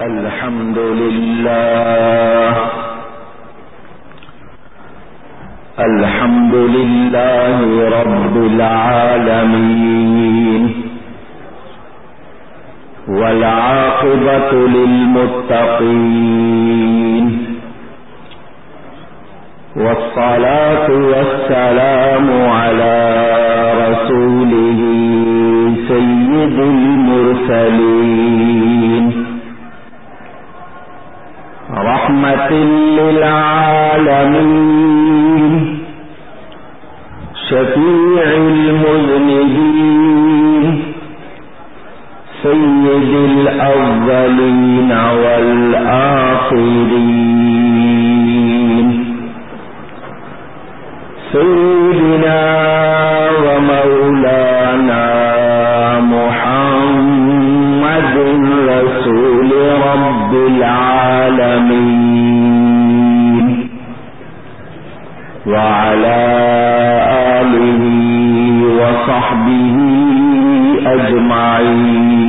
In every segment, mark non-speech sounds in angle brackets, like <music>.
الحمد لله الحمد لله رب العالمين والعاقبة للمتقين والصلاة والسلام على رسوله سيد المرسلين رحمة للعالمين. شفيع المذنبين. سيد الأولين والآخرين. سيدنا ومولانا محمد رسول رب العالمين. العالمين. وعلى آله وصحبه أجمعين.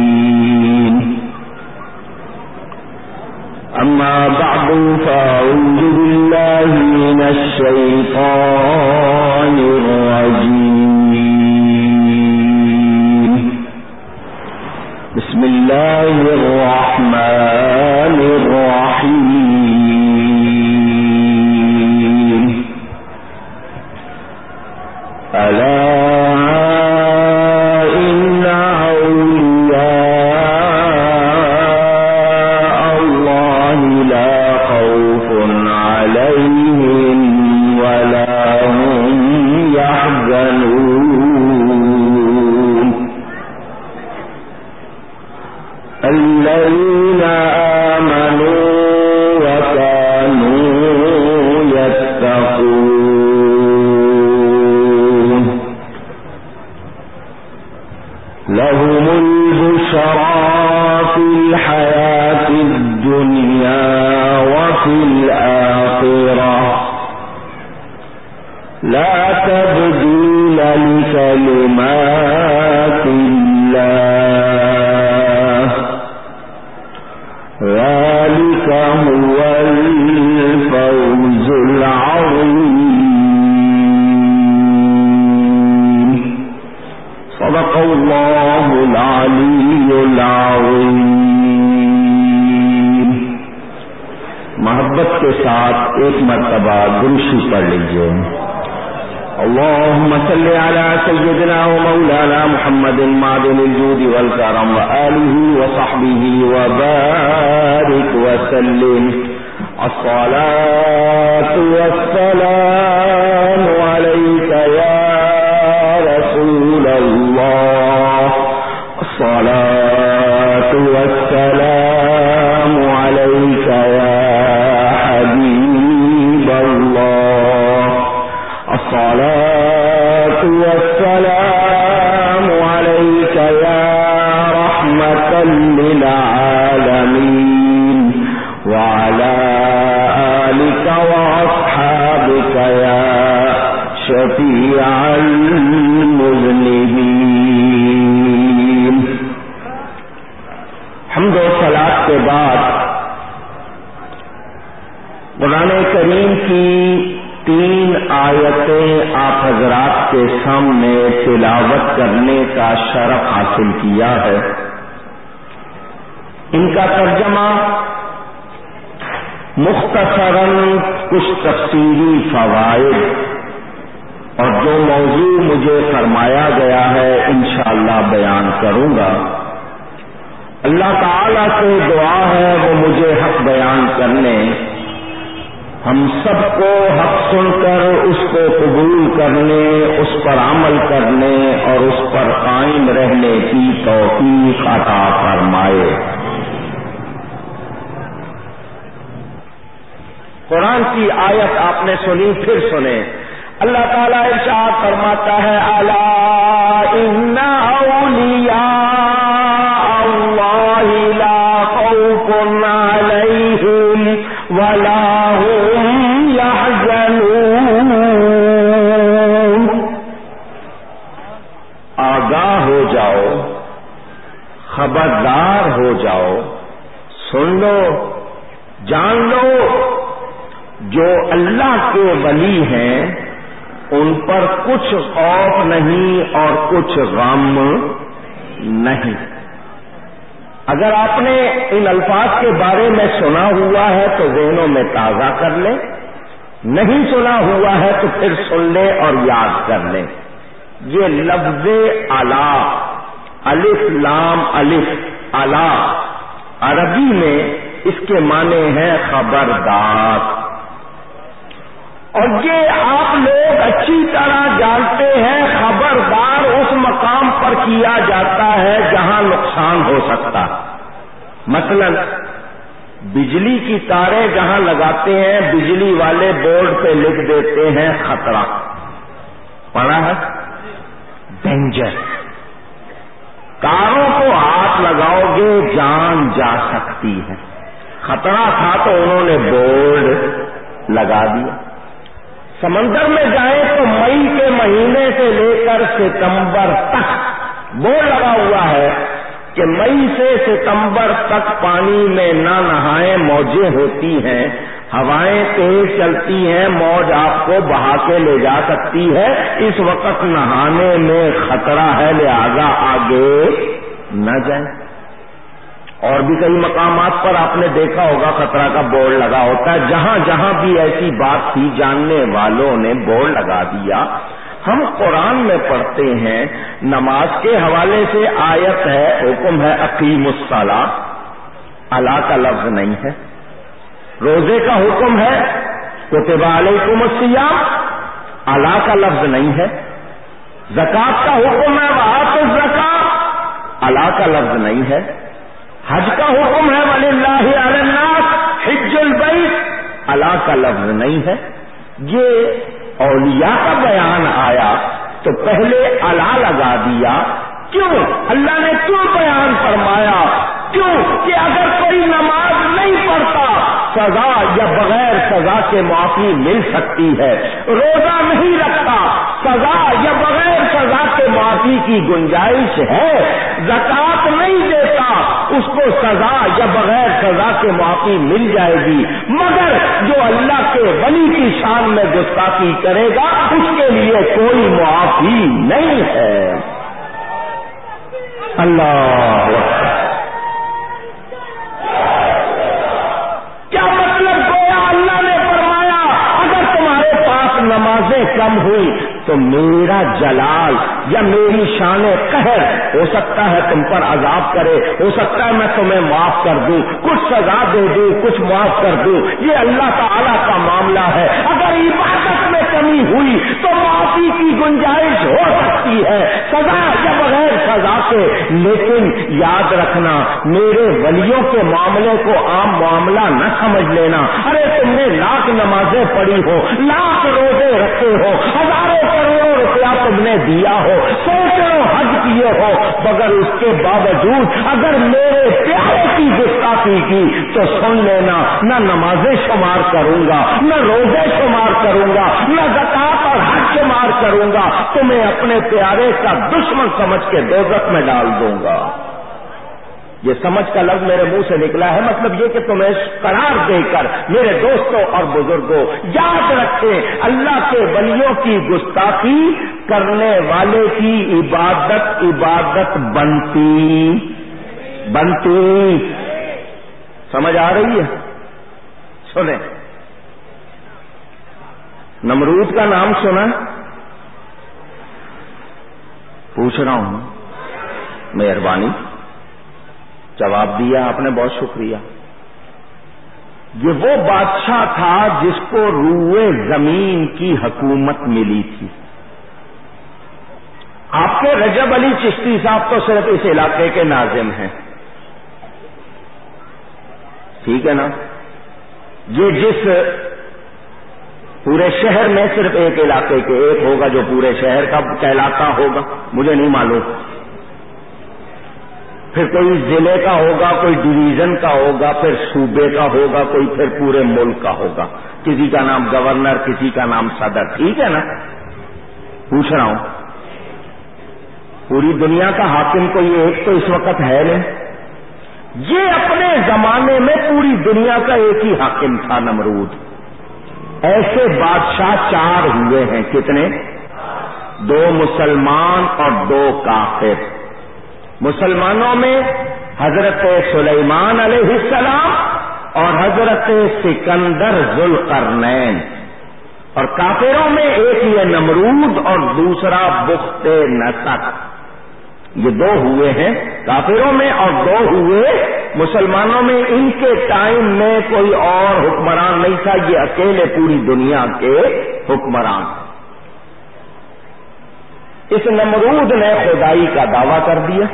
أما بعد، فأعوذ بالله من الشيطان الرجيم. بسم الله الرحمن الرحيم. الرحيم. ذلك هو صل على سيدنا ومولانا محمد معدن الجود والكرم وآله وصحبه وبارك وسلم. الصلاة والسلام عليك يا رسول الله. الصلاة والسلام عليك يا والسلام عليك يا رحمة للعالمين وعلى آلك وأصحابك يا شفيع المذنبين. حمد و صلاة کے بعد قرآن کریم کی آیتیں آپ حضرات کے سامنے تلاوت کرنے کا شرف حاصل کیا ہے۔ ان کا ترجمہ مختصراً کچھ تفصیلی فوائد اور جو موضوع مجھے فرمایا گیا ہے انشاءاللہ بیان کروں گا۔ اللہ تعالی سے دعا ہے وہ مجھے حق بیان کرنے ہم سب کو حق سن کر اس کو قبول کرنے، اس پر عمل کرنے اور اس پر قائم رہنے کی توفیق عطا فرمائے۔ قرآن کی آیت آپ نے سنی، پھر سنے اللہ تعالیٰ ارشاد فرماتا ہے اللہ سن لو، جان لو، جو اللہ کے ولی ہیں، ان پر کچھ خوف نہیں اور کچھ غم نہیں۔ اگر آپ نے ان الفاظ کے بارے میں سنا ہوا ہے تو ذہنوں میں تازہ کر لیں۔ نہیں سنا ہوا ہے تو پھر سن لیں اور یاد کر لیں۔ یہ لفظ الا، الف لام، الف الا۔ عربی میں اس کے معنی ہیں خبردار۔ اور یہ آپ لوگ اچھی طرح جانتے ہیں خبردار اس مقام پر کیا جاتا ہے جہاں نقصان ہو سکتا۔ مثلا بجلی کی تاریں جہاں لگاتے ہیں، بجلی والے بورڈ پہ لکھ دیتے ہیں خطرہ۔ پڑا ہے؟ ڈینجر کاروں کو ہاتھ لگاؤ گے، جان جا سکتی ہے۔ خطرہ تھا تو انہوں نے بورڈ لگا دیا۔ سمندر میں جائیں تو مئی کے مہینے سے لے کر ستمبر تک بورڈ لگا ہوا ہے کہ مئی سے ستمبر تک پانی میں نہ نہائیں موجیں ہوتی ہیں۔ ہوائیں تیز چلتی ہیں، موج آپ کو بہا کے لے جا سکتی ہے۔ اس وقت نہانے میں خطرہ ہے، لہذا آگے نہ جائیں۔ اور بھی کئی مقامات پر آپ نے دیکھا ہوگا خطرہ کا بورڈ لگا ہوتا ہے۔ جہاں جہاں بھی ایسی بات تھی، جاننے والوں نے بورڈ لگا دیا۔ ہم قرآن میں پڑھتے ہیں، نماز کے حوالے سے آیت ہے، حکم ہے عقیم الصلاح اللہ کا لفظ نہیں ہے۔ روزے کا حکم ہے، کتب علیکم السیام اللہ کا لفظ نہیں ہے۔ زکات کا حکم ہے، وہاں تو زکات اللہ کا لفظ نہیں ہے۔ حج کا حکم ہے ولی اللہ الناس، حج البیت، اللہ کا لفظ نہیں ہے۔ یہ اولیاء کا بیان آیا تو پہلے اللہ لگا دیا۔ کیوں؟ اللہ نے کیوں بیان فرمایا؟ کیوں کہ اگر کوئی نماز سزا یا بغیر سزا کے معافی مل سکتی ہے۔ روزہ نہیں رکھتا، سزا یا بغیر سزا کے معافی کی گنجائش ہے۔ زکات نہیں دیتا، اس کو سزا یا بغیر سزا کے معافی مل جائے گی۔ مگر جو اللہ کے ولی کی شان میں گستاخی کرے گا، اس کے لیے کوئی معافی نہیں ہے۔ اللہ کیا مطلب گویا اللہ نے فرمایا اگر تمہارے پاس نمازیں کم ہوئی تو میرا جلال یا میری شان قہر ہو سکتا ہے تم پر عذاب کرے، ہو سکتا ہے میں تمہیں معاف کر دوں، کچھ سزا دے دوں، کچھ معاف کر دوں۔ یہ اللہ تعالی کا معاملہ ہے۔ اگر عبادت میں کمی ہوئی تو معافی کی گنجائش ہو سکتی ہے۔ سزا یا بغیر سزا کے لیکن یاد رکھنا، میرے ولیوں کے معاملے کو عام معاملہ نہ سمجھ لینا۔ ارے، تم نے لاکھ نمازیں پڑھی ہو، لاکھ روزے رکھے ہو، ہزاروں کروڑوں روپیہ تم نے دیا ہو، سینکڑوں حج کیے ہو، مگر اس کے باوجود اگر میرے پیارے کی گستاخی کی، تو سن لینا، نہ نمازیں شمار کروں گا، نہ روزے شمار کروں گا، نہ زکات اور حج شمار کروں گا، تمہیں اپنے پیارے کا دشمن سمجھ کے دوزت میں ڈال دوں گا۔ یہ سمجھ کا لفظ میرے منہ سے نکلا ہے مطلب یہ کہ تمہیں قرار دے کر میرے دوستوں اور بزرگوں یاد رکھیں، اللہ کے ولیوں کی گستاخی کرنے والے کی عبادت عبادت بنتی۔ بنتی۔ سمجھ آ رہی ہے؟ سنیں۔ نمرود کا نام سنا؟ پوچھ رہا ہوں۔ مہربانی۔ جواب دیا آپ نے، بہت شکریہ۔ یہ وہ بادشاہ تھا جس کو روئے زمین کی حکومت ملی تھی۔ آپ کے رجب علی چشتی صاحب تو صرف اس علاقے کے ناظم ہیں۔ ٹھیک ہے نا؟ یہ جس پورے شہر میں صرف ایک علاقے کے ایک ہوگا جو پورے شہر کا کہلاتا ہوگا، مجھے نہیں معلوم۔ پھر کوئی ضلع کا ہوگا، کوئی ڈویژن کا ہوگا، پھر صوبے کا ہوگا، کوئی پھر پورے ملک کا ہوگا۔ کسی کا نام گورنر کسی کا نام صدر، ٹھیک ہے نا؟ پوچھ رہا ہوں۔ پوری دنیا کا حاکم کوئی ایک تو اس وقت ہے نہیں۔ یہ اپنے زمانے میں پوری دنیا کا ایک ہی حاکم تھا نمرود۔ ایسے بادشاہ چار ہوئے ہیں کتنے؟ دو مسلمان اور دو کافر۔ مسلمانوں میں حضرت سلیمان علیہ السلام اور حضرت سکندر ذل اور کافروں میں ایک یہ نمرود اور دوسرا بخت نسک یہ دو ہوئے ہیں کافروں میں اور دو ہوئے مسلمانوں میں ان کے ٹائم میں کوئی اور حکمران نہیں تھا، یہ اکیلے پوری دنیا کے حکمران۔ اس نمرود نے خدائی کا دعویٰ کر دیا۔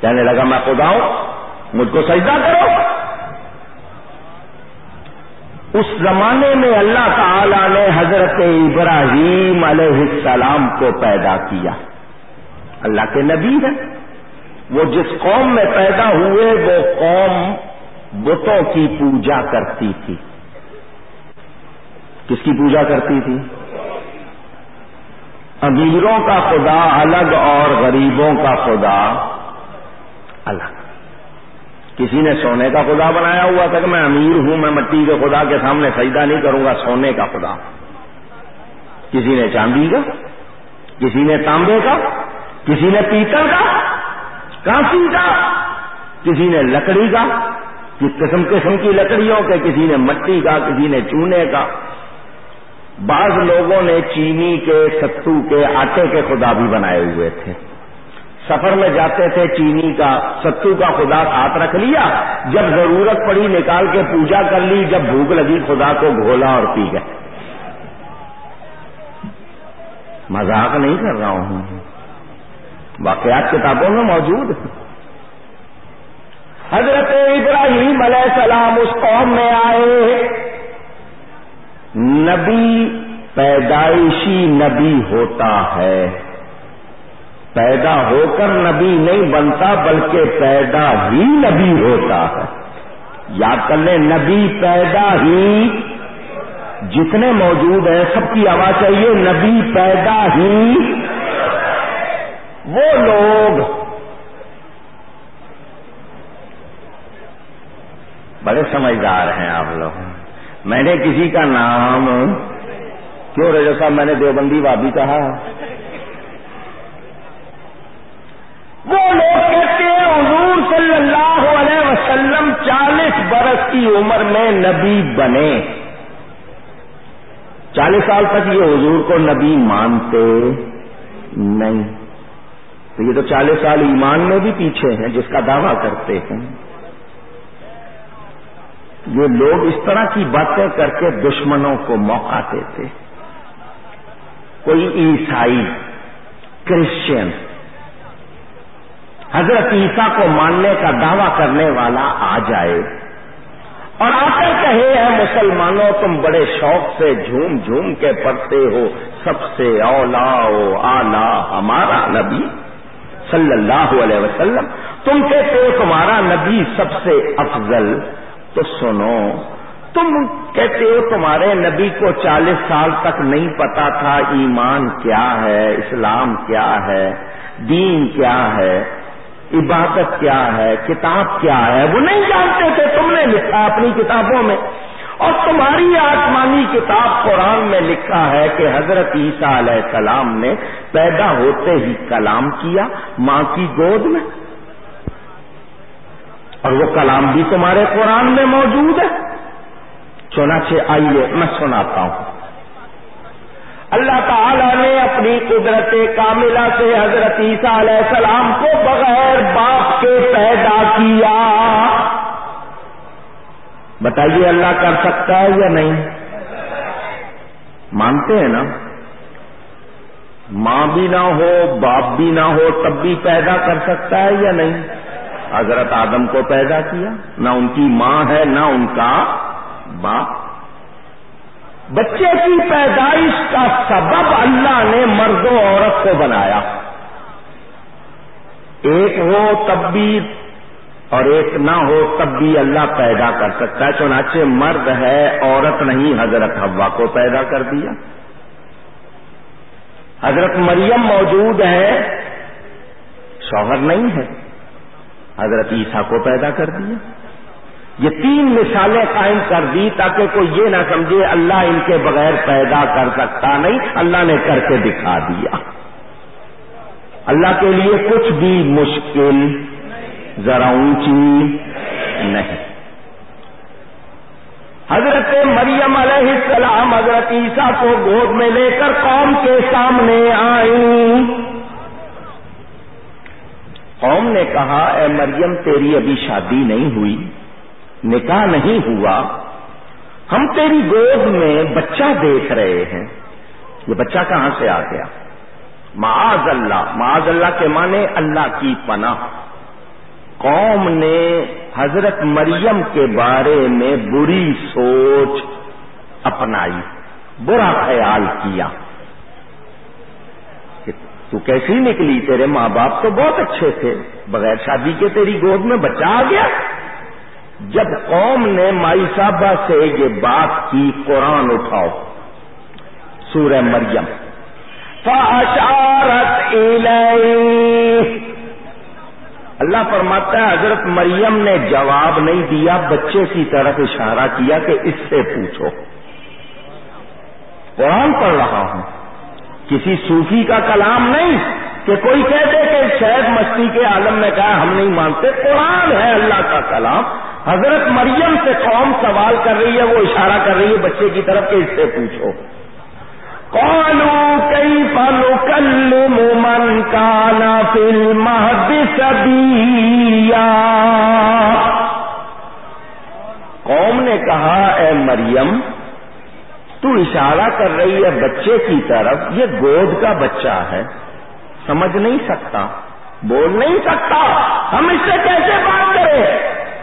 کہنے لگا، میں خدا ہوں مجھ کو سجدہ کرو۔ اس زمانے میں اللہ تعالی نے حضرت ابراہیم علیہ السلام کو پیدا کیا۔ اللہ کے نبی ہے وہ جس قوم میں پیدا ہوئے، وہ قوم بتوں کی پوجا کرتی تھی۔ کس کی پوجا کرتی تھی؟ امیروں کا خدا، الگ اور غریبوں کا خدا، الگ۔ کسی نے سونے کا خدا بنایا ہوا تھا کہ میں امیر ہوں، میں مٹی کے خدا کے سامنے سجدہ نہیں کروں گا، سونے کا خدا۔ کسی نے چاندی کا؟ کسی نے تانبے کا؟ کسی نے پیتل کا؟ کانسی کا کسی نے لکڑی کا کس قسم قسم کی لکڑیوں کے، کسی نے مٹی کا کسی نے چونے کا بعض لوگوں نے چینی کے، ستو کے، آٹے کے خدا بھی بنائے ہوئے تھے۔ سفر میں جاتے تھے، چینی کا، ستو کا خدا ہاتھ رکھ لیا۔ جب ضرورت پڑی، نکال کے پوجا کر لی، جب بھوک لگی، خدا کو گھولا اور پی گئے۔ مذاق نہیں کر رہا ہوں۔ واقعات کتابوں میں موجود حضرت ابراہیم علیہ السلام اس قوم میں آئے۔ نبی پیدائشی نبی ہوتا ہے۔ پیدا ہو کر نبی نہیں بنتا بلکہ پیدا ہی نبی ہوتا ہے۔ یاد کر لیں، نبی پیدا ہی جتنے موجود ہیں، سب کی آواز چاہیے، نبی پیدا ہی وہ لوگ بڑے سمجھدار ہیں آپ لوگ۔ میں نے کسی کا نام کیوں رجو صاحب؟ میں نے دیوبندی بابی کہا۔ وہ لوگ کہتے ہیں حضور صلی اللہ علیہ وسلم چالیس برس کی عمر میں نبی بنے۔ چالیس سال تک یہ حضور کو نبی مانتے نہیں۔ تو یہ تو چالیس سال ایمان میں بھی پیچھے ہیں، جس کا دعویٰ کرتے ہیں۔ یہ لوگ اس طرح کی باتیں کر کے دشمنوں کو موقع دیتے کوئی عیسائی کرسچن حضرت عیسیٰ کو ماننے کا دعویٰ کرنے والا آ جائے۔ اور آ کر کہے ہیں، مسلمانوں، تم بڑے شوق سے جھوم جھوم کے پڑھتے ہو۔ سب سے اولا او آلہ ہمارا نبی۔ صلی اللہ علیہ وسلم، تم کہتے ہو تمہارا نبی سب سے افضل۔ تو سنو، تم کہتے ہو تمہارے نبی کو چالیس سال تک نہیں پتا تھا ایمان کیا ہے، اسلام کیا ہے، دین کیا ہے، عبادت کیا ہے، کتاب کیا ہے۔ وہ نہیں جانتے تھے تم نے لکھا اپنی کتابوں میں۔ اور تمہاری آسمانی کتاب قرآن میں لکھا ہے کہ حضرت عیسیٰ علیہ السلام نے پیدا ہوتے ہی کلام کیا، ماں کی گود میں۔ اور وہ کلام بھی تمہارے قرآن میں موجود ہے۔ چنانچہ آئیے میں سناتا ہوں۔ اللہ تعالیٰ نے اپنی قدرت کاملہ سے حضرت عیسیٰ علیہ السلام کو بغیر باپ کے پیدا کیا۔ بتائیے اللہ کر سکتا ہے یا نہیں؟ مانتے ہیں نا؟ ماں بھی نہ ہو، باپ بھی نہ ہو، تب بھی پیدا کر سکتا ہے یا نہیں؟ حضرت آدم کو پیدا کیا، نہ ان کی ماں ہے، نہ ان کا باپ۔ بچے کی پیدائش کا سبب اللہ نے مرد و عورت کو بنایا۔ ایک ہو تب بھی اور ایک نہ ہو تب بھی اللہ پیدا کر سکتا ہے۔ چنانچہ مرد ہے، عورت نہیں۔ حضرت ہوا کو پیدا کر دیا۔ حضرت مریم موجود ہے، شوہر نہیں ہے۔ حضرت عیسیٰ کو پیدا کر دیا۔ یہ تین مثالیں قائم کر دی تاکہ کوئی یہ نہ سمجھے، اللہ ان کے بغیر پیدا کر سکتا نہیں، اللہ نے کر کے دکھا دیا۔ اللہ کے لیے کچھ بھی مشکل ذرا اونچی نہیں۔ حضرت مریم علیہ السلام حضرت عیسیٰ کو گود میں لے کر قوم کے سامنے آئی قوم نے کہا، اے مریم، تیری ابھی شادی نہیں ہوئی، نکاح نہیں ہوا۔ ہم تیری گود میں بچہ دیکھ رہے ہیں۔ یہ بچہ کہاں سے آ گیا؟ معاذ اللہ معاذ اللہ کے معنی اللہ کی پناہ۔ قوم نے حضرت مریم کے بارے میں بری سوچ اپنائی، برا خیال کیا۔ تو کیسی نکلی؟ تیرے ماں باپ تو بہت اچھے تھے، بغیر شادی کے تیری گود میں بچہ آ گیا۔ جب قوم نے مائی صاحبہ سے یہ بات کی، قرآن اٹھاؤ، سورہ مریم۔ فاشارت اللہ فرماتا ہے، حضرت مریم نے جواب نہیں دیا، بچے کی طرف اشارہ کیا کہ اس سے پوچھو۔ قرآن پڑھ رہا ہوں۔ کسی صوفی کا کلام نہیں کہ کوئی کہہ دے کہ شاید مستی کے عالم نے کہا، ہم نہیں مانتے۔ قرآن ہے اللہ کا کلام۔ حضرت مریم سے قوم سوال کر رہی ہے، وہ اشارہ کر رہی ہے، بچے کی طرف کہ اس سے پوچھو۔ قالوا كيف نكلم من كان في المهد سبيا؟ قوم نے کہا، اے مریم، تو اشارہ کر رہی ہے بچے کی طرف، یہ گود کا بچہ ہے۔ سمجھ نہیں سکتا، بول نہیں سکتا، ہم اس سے کیسے بات کریں؟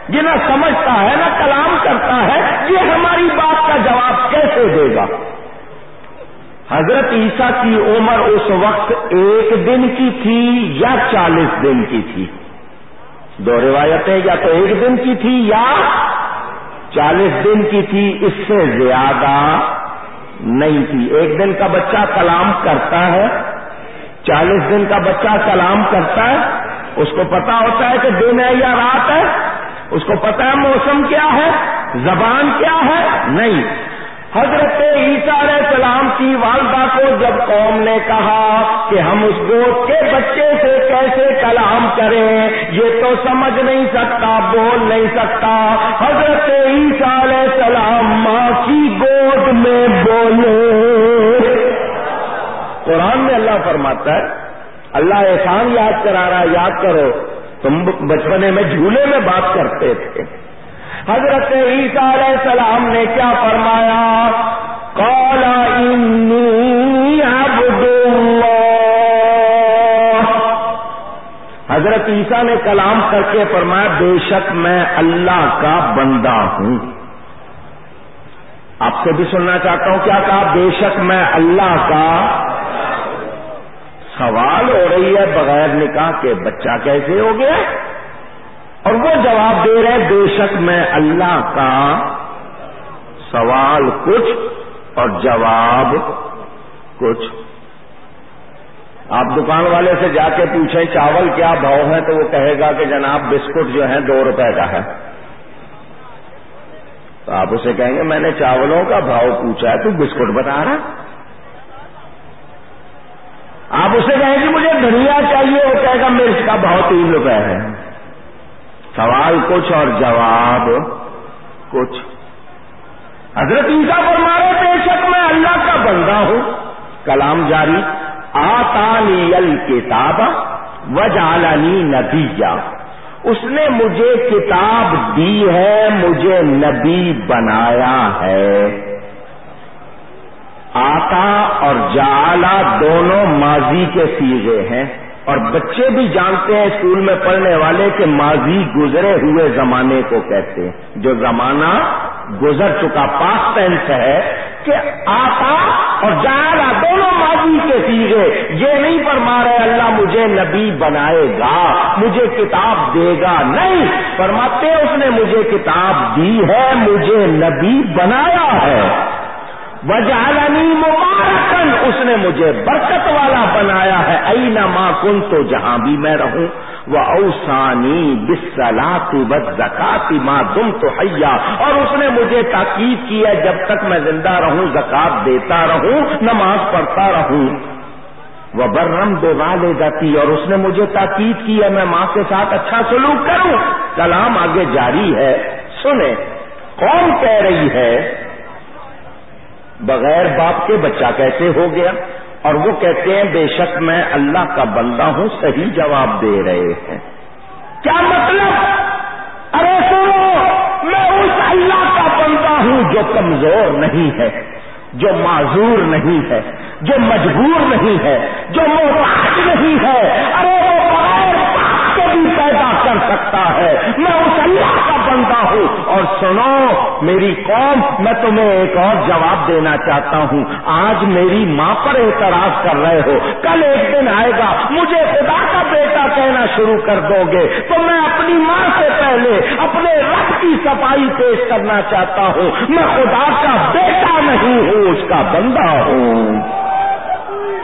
یہ نہ سمجھتا ہے، نہ کلام کرتا ہے، یہ ہماری بات کا جواب کیسے دے گا؟ حضرت عیسیٰ کی عمر اس وقت ایک دن کی تھی یا چالیس دن کی تھی؟ دو روایتیں یا تو ایک دن کی تھی یا چالیس دن کی تھی؟ اس سے زیادہ نہیں تھی۔ ایک دن کا بچہ کلام کرتا ہے، چالیس دن کا بچہ کلام کرتا ہے، اس کو پتا ہوتا ہے کہ دن ہے یا رات ہے، اس کو پتا ہے موسم کیا ہے، زبان کیا ہے؟ نہیں۔ حضرت عیسیٰ علیہ السلام کی والدہ کو جب قوم نے کہا کہ ہم اس گود کے بچے سے کیسے کلام کریں، یہ تو سمجھ نہیں سکتا، بول نہیں سکتا۔ حضرت عیسیٰ علیہ السلام ماں کی گود میں بولے۔ قرآن میں اللہ فرماتا ہے، اللہ احسان یاد کرا رہا، یاد کرو، تم بچپنے میں جھولے میں بات کرتے تھے۔ حضرت عیسیٰ علیہ السلام نے کیا فرمایا؟ کالا عبد اللہ۔ حضرت عیسیٰ نے کلام کر کے فرمایا، بے شک میں اللہ کا بندہ ہوں۔ آپ سے بھی سننا چاہتا ہوں کیا کہا؟ بے شک میں اللہ کا سوال ہو رہی ہے، بغیر نکاح کے بچہ کیسے ہو گیا؟ اور وہ جواب دے رہے بے شک میں اللہ کا سوال کچھ اور جواب کچھ۔ آپ دکان والے سے جا کے پوچھیں، چاول کیا بھاؤ ہے؟ تو وہ کہے گا کہ جناب بسکٹ جو ہے دو روپے کا ہے۔ تو آپ اسے کہیں گے، میں نے چاولوں کا بھاؤ پوچھا ہے، تو بسکٹ بتا رہا۔ آپ اسے کہیں گے مجھے دھنیا چاہیے، وہ کہے گا مرچ کا بھاؤ تین روپے ہے۔ سوال کچھ اور جواب کچھ۔ حضرت عیسیٰ پر مارے بے شک میں اللہ کا بندہ ہوں۔ کلام جاری۔ آتانی الکتاب وجالنی نبی اس نے مجھے کتاب دی ہے، مجھے نبی بنایا ہے۔ آتا اور جالا دونوں ماضی کے سیگے ہیں۔ اور بچے بھی جانتے ہیں اسکول میں پڑھنے والے کہ ماضی گزرے ہوئے زمانے کو کہتے ہیں۔ جو زمانہ گزر چکا پاس ٹینس ہے کہ آتا اور جانا دونوں ماضی کے سیگے یہ نہیں فرما رہے اللہ مجھے نبی بنائے گا، مجھے کتاب دے گا۔ نہیں، فرماتے اس نے مجھے کتاب دی ہے، مجھے نبی بنایا ہے۔ وجالنی مبارکن اس نے مجھے برکت والا بنایا ہے۔ اینا ماں کن تو جہاں بھی میں رہوں۔ وہ اوسانی بسلاتی بد زکاتی ماں دم تو حیا اور اس نے مجھے تاکید کی ہے، جب تک میں زندہ رہوں، زکات دیتا رہوں، نماز پڑھتا رہوں۔ وہ برم دے والے جاتی اور اس نے مجھے تاکید کی ہے، میں ماں کے ساتھ اچھا سلوک کروں۔ کلام آگے جاری ہے۔ سنیں کون کہہ رہی ہے بغیر باپ کے بچہ کیسے ہو گیا؟ اور وہ کہتے ہیں، بے شک میں اللہ کا بندہ ہوں، صحیح جواب دے رہے ہیں۔ کیا مطلب؟ ارے سنو، میں اس اللہ کا بندہ ہوں جو کمزور نہیں ہے، جو معذور نہیں ہے، جو مجبور نہیں ہے، جو محتاج نہیں ہے۔ ارے کر سکتا ہے۔ میں اس اللہ کا بندہ ہوں۔ اور سنو، میری قوم، میں تمہیں ایک اور جواب دینا چاہتا ہوں۔ آج میری ماں پر اعتراض کر رہے ہو۔ کل ایک دن آئے گا۔ مجھے خدا کا بیٹا کہنا شروع کر دو گے۔ تو میں اپنی ماں سے پہلے اپنے رب کی صفائی پیش کرنا چاہتا ہوں۔ میں خدا کا بیٹا نہیں ہوں، اس کا بندہ ہوں۔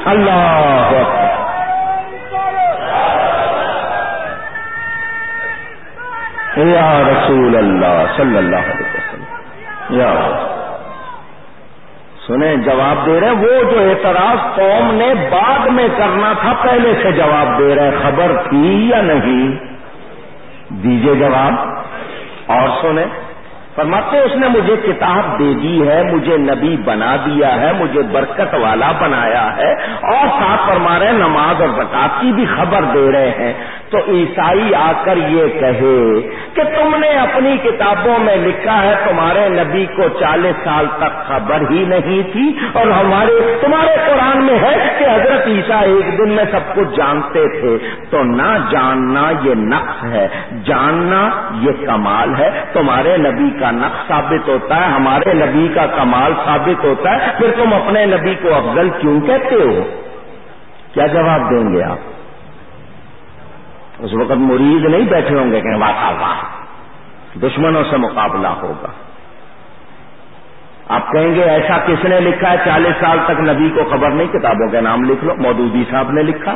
اللہ یا رسول اللہ صلی اللہ علیہ وسلم۔ یا سنیں، جواب دے رہے وہ جو اعتراض قوم نے بعد میں کرنا تھا، پہلے سے جواب دے رہے خبر تھی یا نہیں؟ دیجیے جواب۔ اور سنیں، فرماتے اس نے مجھے کتاب دے دی ہے، مجھے نبی بنا دیا ہے، مجھے برکت والا بنایا ہے، اور ساتھ فرما رہے نماز اور زکات کی بھی خبر دے رہے ہیں۔ تو عیسائی آ کر یہ کہے کہ تم نے اپنی کتابوں میں لکھا ہے، تمہارے نبی کو چالیس سال تک خبر ہی نہیں تھی اور ہمارے، تمہارے قرآن میں ہے کہ حضرت عیسیٰ ایک دن میں سب کچھ جانتے تھے۔ تو نہ جاننا یہ نقص ہے، جاننا یہ کمال ہے۔ تمہارے نبی کا نقص ثابت ہوتا ہے، ہمارے نبی کا کمال ثابت ہوتا ہے۔ پھر تم اپنے نبی کو افضل کیوں کہتے ہو؟ کیا جواب دیں گے آپ؟ اس وقت مرید نہیں بیٹھے ہوں گے کہ واہ واہ دشمنوں سے مقابلہ ہوگا۔ آپ کہیں گے ایسا کس نے لکھا ہے؟ چالیس سال تک نبی کو خبر نہیں، کتابوں کے نام لکھ لو۔ مودودی صاحب نے لکھا۔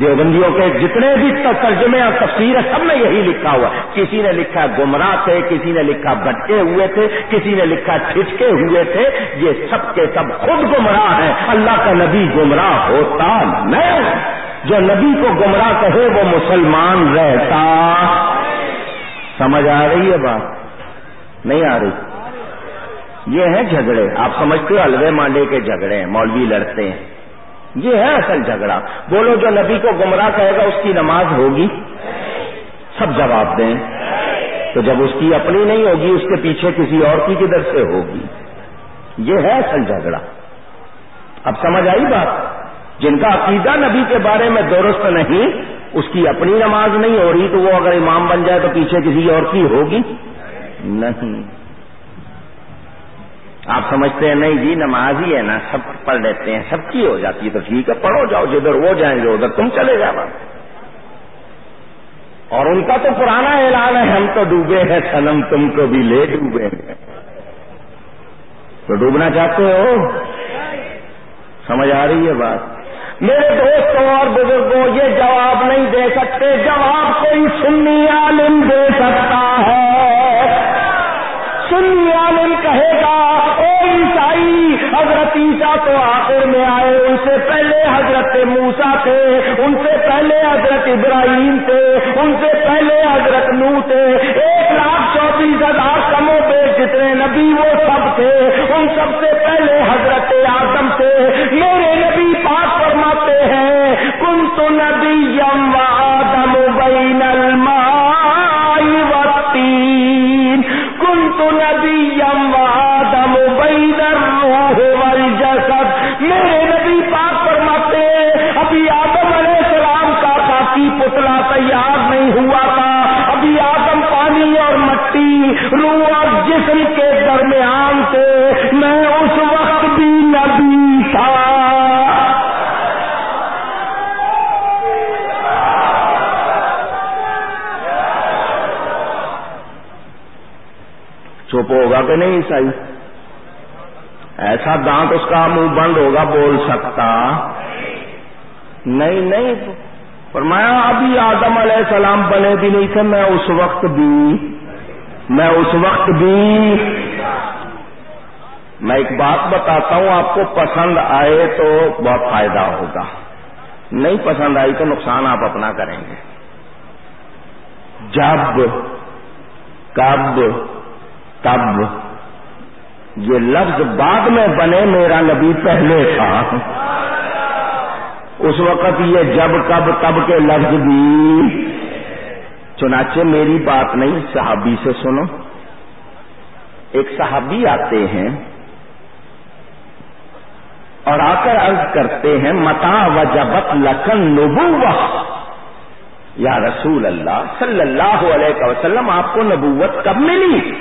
دیوبندیوں کے جتنے بھی ترجمے اور تفسیر ہے سب میں یہی لکھا ہوا کسی نے لکھا گمراہ تھے، کسی نے لکھا بٹکے ہوئے تھے، کسی نے لکھا چھٹکے ہوئے تھے۔ یہ سب کے سب خود گمراہ ہیں۔ اللہ کا نبی گمراہ ہوتا نہیں۔ جو نبی کو گمراہ کہے وہ مسلمان رہتا۔ سمجھ آ رہی ہے بات؟ نہیں آ رہی۔ یہ ہے جھگڑے۔ آپ سمجھتے ہو الوے مانڈے کے جھگڑے ہیں، مولوی لڑتے ہیں۔ یہ ہے اصل جھگڑا۔ بولو جو نبی کو گمراہ کہے گا اس کی نماز ہوگی؟ سب جواب دیں۔ تو جب اس کی اپنی نہیں ہوگی، اس کے پیچھے کسی اور کی کدھر سے ہوگی؟ یہ ہے اصل جھگڑا۔ اب سمجھ آئی بات؟ جن کا عقیدہ نبی کے بارے میں درست نہیں، اس کی اپنی نماز نہیں ہو رہی، تو وہ اگر امام بن جائے تو پیچھے کسی اور کی ہوگی؟ نہیں۔ آپ سمجھتے ہیں، نہیں جی نماز ہی ہے نا، سب پڑھ لیتے ہیں، سب کی ہو جاتی ہے تو ٹھیک ہے، پڑھو جاؤ، جدھر وہ جائیں گے ادھر تم چلے جانا اور ان کا تو پرانا اعلان ہے، ہم تو ڈوبے ہیں، سنم تم کو بھی لے ڈوبے ہیں۔ تو ڈوبنا چاہتے ہو؟ سمجھ آ رہی ہے بات؟ میرے دوستوں اور بزرگوں، یہ جواب نہیں دے سکتے۔ جواب کوئی سنی عالم دے سکتا ہے۔ سنی عالم کہے گا او عیسائی، حضرت عیسیٰ تو آخر میں آئے۔ ان سے پہلے حضرت موسا تھے، ان سے پہلے حضرت ابراہیم تھے، ان سے پہلے حضرت نو تھے۔ ایک لاکھ چوبیس ہزار کموں پہ جتنے نبی وہ سب تھے، ان سب سے پہلے حضرت آدم تھے۔ میرے چپ ہوگا کہ نہیں عیسائی؟ ایسا دانت اس کا منہ بند ہوگا، بول سکتا۔ نہیں نہیں۔ فرمایا، ابھی آدم علیہ السلام بنے بھی نہیں تھے، میں اس وقت بھی، میں اس وقت بھی۔ میں ایک بات بتاتا ہوں، آپ کو پسند آئے تو بہت فائدہ ہوگا۔ نہیں پسند آئی تو نقصان آپ اپنا کریں گے۔ جب، کب تب یہ لفظ بعد میں بنے میرا نبی پہلے تھا۔ اس وقت یہ جب کب تب کے لفظ بھی۔ چنانچہ میری بات نہیں، صحابی سے سنو۔ ایک صحابی آتے ہیں اور آ کر عرض کرتے ہیں، متا و لکن نبو یا رسول اللہ صلی اللہ علیہ وسلم، آپ کو نبوت کب ملی؟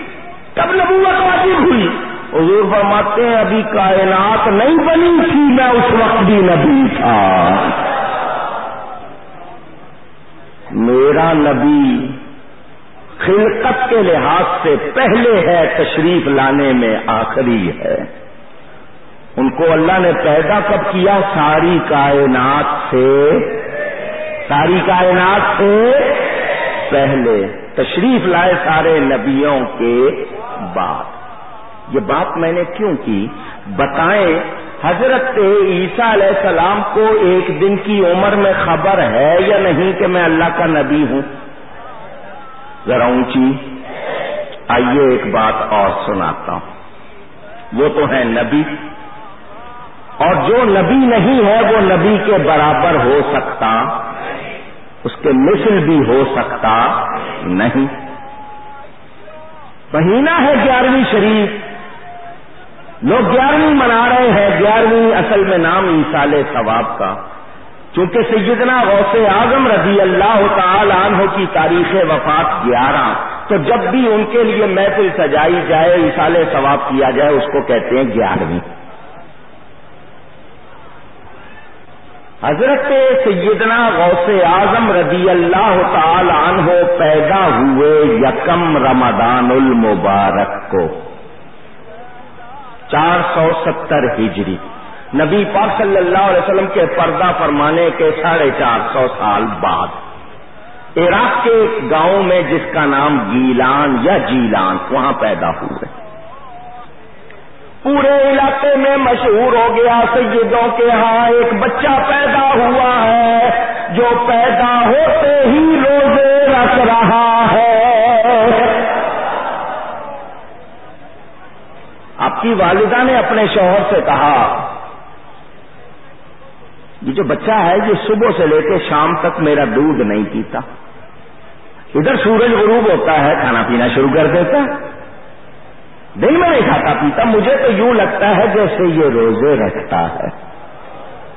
کب نبوت واجب ہوئی۔ حضور فرماتے ہیں، ابھی کائنات نہیں بنی تھی، میں اس وقت بھی نبی تھا۔ میرا نبی خلقت کے لحاظ سے پہلے ہے، تشریف لانے میں آخری ہے۔ ان کو اللہ نے پیدا کب کیا؟ ساری کائنات سے۔ ساری کائنات سے پہلے۔ تشریف لائے سارے نبیوں کے بعد یہ بات میں نے کیوں کی؟ بتائیں، حضرت عیسیٰ علیہ السلام کو ایک دن کی عمر میں خبر ہے یا نہیں کہ میں اللہ کا نبی ہوں؟ ذرا اونچی۔ آئیے ایک بات اور سناتا ہوں۔ وہ تو ہے نبی۔ اور جو نبی نہیں ہے، وہ نبی کے برابر ہو سکتا۔ اس کے مثل بھی ہو سکتا۔ نہیں۔ مہینہ ہے گیارہویں شریف۔ لوگ گیارہویں منا رہے ہیں، گیارہویں اصل میں نام عیسال ثواب کا۔ چونکہ سیدنا غوث اعظم رضی اللہ تعالی عنہ کی تاریخ وفات گیارہ، تو جب بھی ان کے لیے محفل سجائی جائے ایسال ثواب کیا جائے، اس کو کہتے ہیں گیارہویں۔ حضرت سیدنا غوث اعظم رضی اللہ تعالی عنہ پیدا ہوئے یکم رمضان المبارک کو۔ چار سو ستر ہجری۔ نبی پاک صلی اللہ علیہ وسلم کے پردہ فرمانے کے ساڑھے چار سو سال بعد۔ عراق کے ایک گاؤں میں جس کا نام گیلان یا جیلان وہاں پیدا ہوئے۔ پورے علاقے میں مشہور ہو گیا سیدوں کے ہاں ایک بچہ پیدا ہوا ہے، جو پیدا ہوتے ہی روزے رکھ رہا ہے۔ آپ کی والدہ نے اپنے شوہر سے کہا، یہ جو بچہ ہے، یہ صبح سے لے کے شام تک میرا دودھ نہیں پیتا۔ ادھر سورج غروب ہوتا ہے، کھانا پینا شروع کر دیتا دن میں نہیں کھاتا پیتا، مجھے تو یوں لگتا ہے جیسے یہ روزے رکھتا ہے۔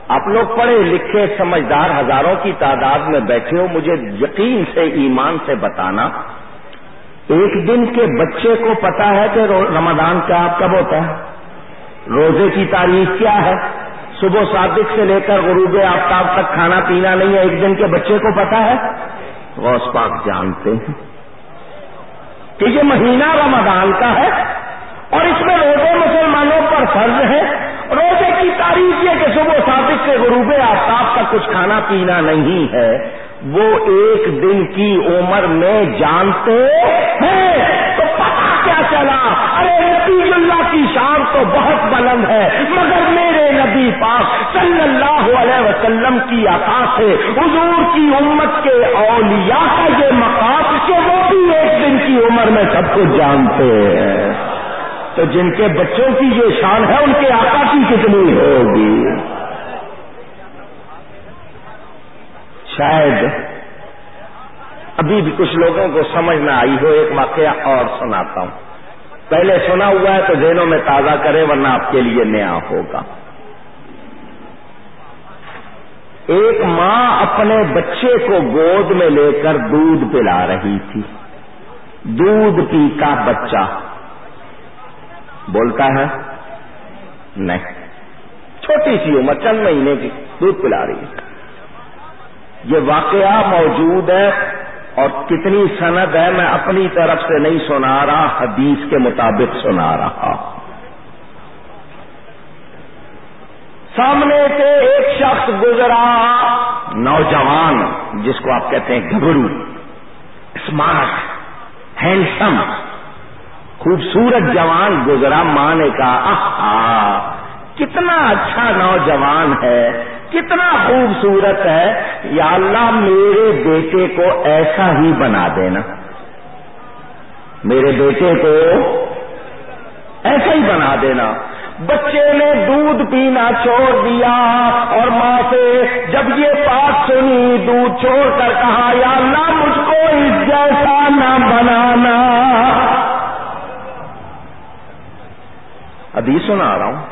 آپ لوگ پڑھے لکھے سمجھدار ہزاروں کی تعداد میں بیٹھے ہو، مجھے یقین سے، ایمان سے بتانا۔ ایک دن کے بچے کو پتا ہے کہ رمضان کیا کب ہوتا ہے؟ روزے کی تاریخ کیا ہے؟ صبح صادق سے لے کر غروب آفتاب تک کھانا پینا نہیں ہے، ایک دن کے بچے کو پتا ہے؟ غوث پاک جانتے ہیں کہ یہ مہینہ رمضان کا ہے۔ اور اس میں روزے مسلمانوں پر فرض ہے۔ روزے کی تاریخ یہ کہ صبح صادق سے غروب آفتاب کا کچھ کھانا پینا نہیں ہے۔ وہ ایک دن کی عمر میں جانتے ہیں۔ تو پتا کیا چلا؟ ارے نبی اللہ کی شان تو بہت بلند ہے۔ مگر میرے نبی پاک صلی اللہ علیہ وسلم کی عطا سے حضور کی امت کے اولیاء کا یہ مقام کہ وہ بھی ایک دن کی عمر میں سب کچھ جانتے ہیں۔ تو جن کے بچوں کی یہ شان ہے، ان کے آقا کی کتنی ہوگی؟ شاید ابھی بھی کچھ لوگوں کو سمجھ نہ آئی ہو، ایک واقعہ اور سناتا ہوں۔ پہلے سنا ہوا ہے تو ذہنوں میں تازہ کرے ورنہ آپ کے لیے نیا ہوگا۔ ایک ماں اپنے بچے کو گود میں لے کر دودھ پلا رہی تھی۔ دودھ پیتا بچہ۔ بولتا ہے؟ نہیں۔ چھوٹی سی عمر، چند مہینے کی دودھ پلا رہی ہے۔ یہ واقعہ موجود ہے اور کتنی سند ہے، میں اپنی طرف سے نہیں سنا رہا، حدیث کے مطابق سنا رہا۔ سامنے سے ایک شخص گزرا، نوجوان، جس کو آپ کہتے ہیں گبرو اسمارٹ، ہینڈسم۔ خوبصورت جوان گزرا ماں نے کہا کتنا اچھا نوجوان ہے، کتنا خوبصورت ہے۔ یا اللہ، میرے بیٹے کو ایسا ہی بنا دینا۔ میرے بیٹے کو ایسا ہی بنا دینا۔ بچے نے دودھ پینا چھوڑ دیا اور ماں سے جب یہ بات سنی، دودھ چھوڑ کر کہا، یا اللہ، مجھ کو اس جیسا نہ بنانا۔ ابھی سنا رہا ہوں۔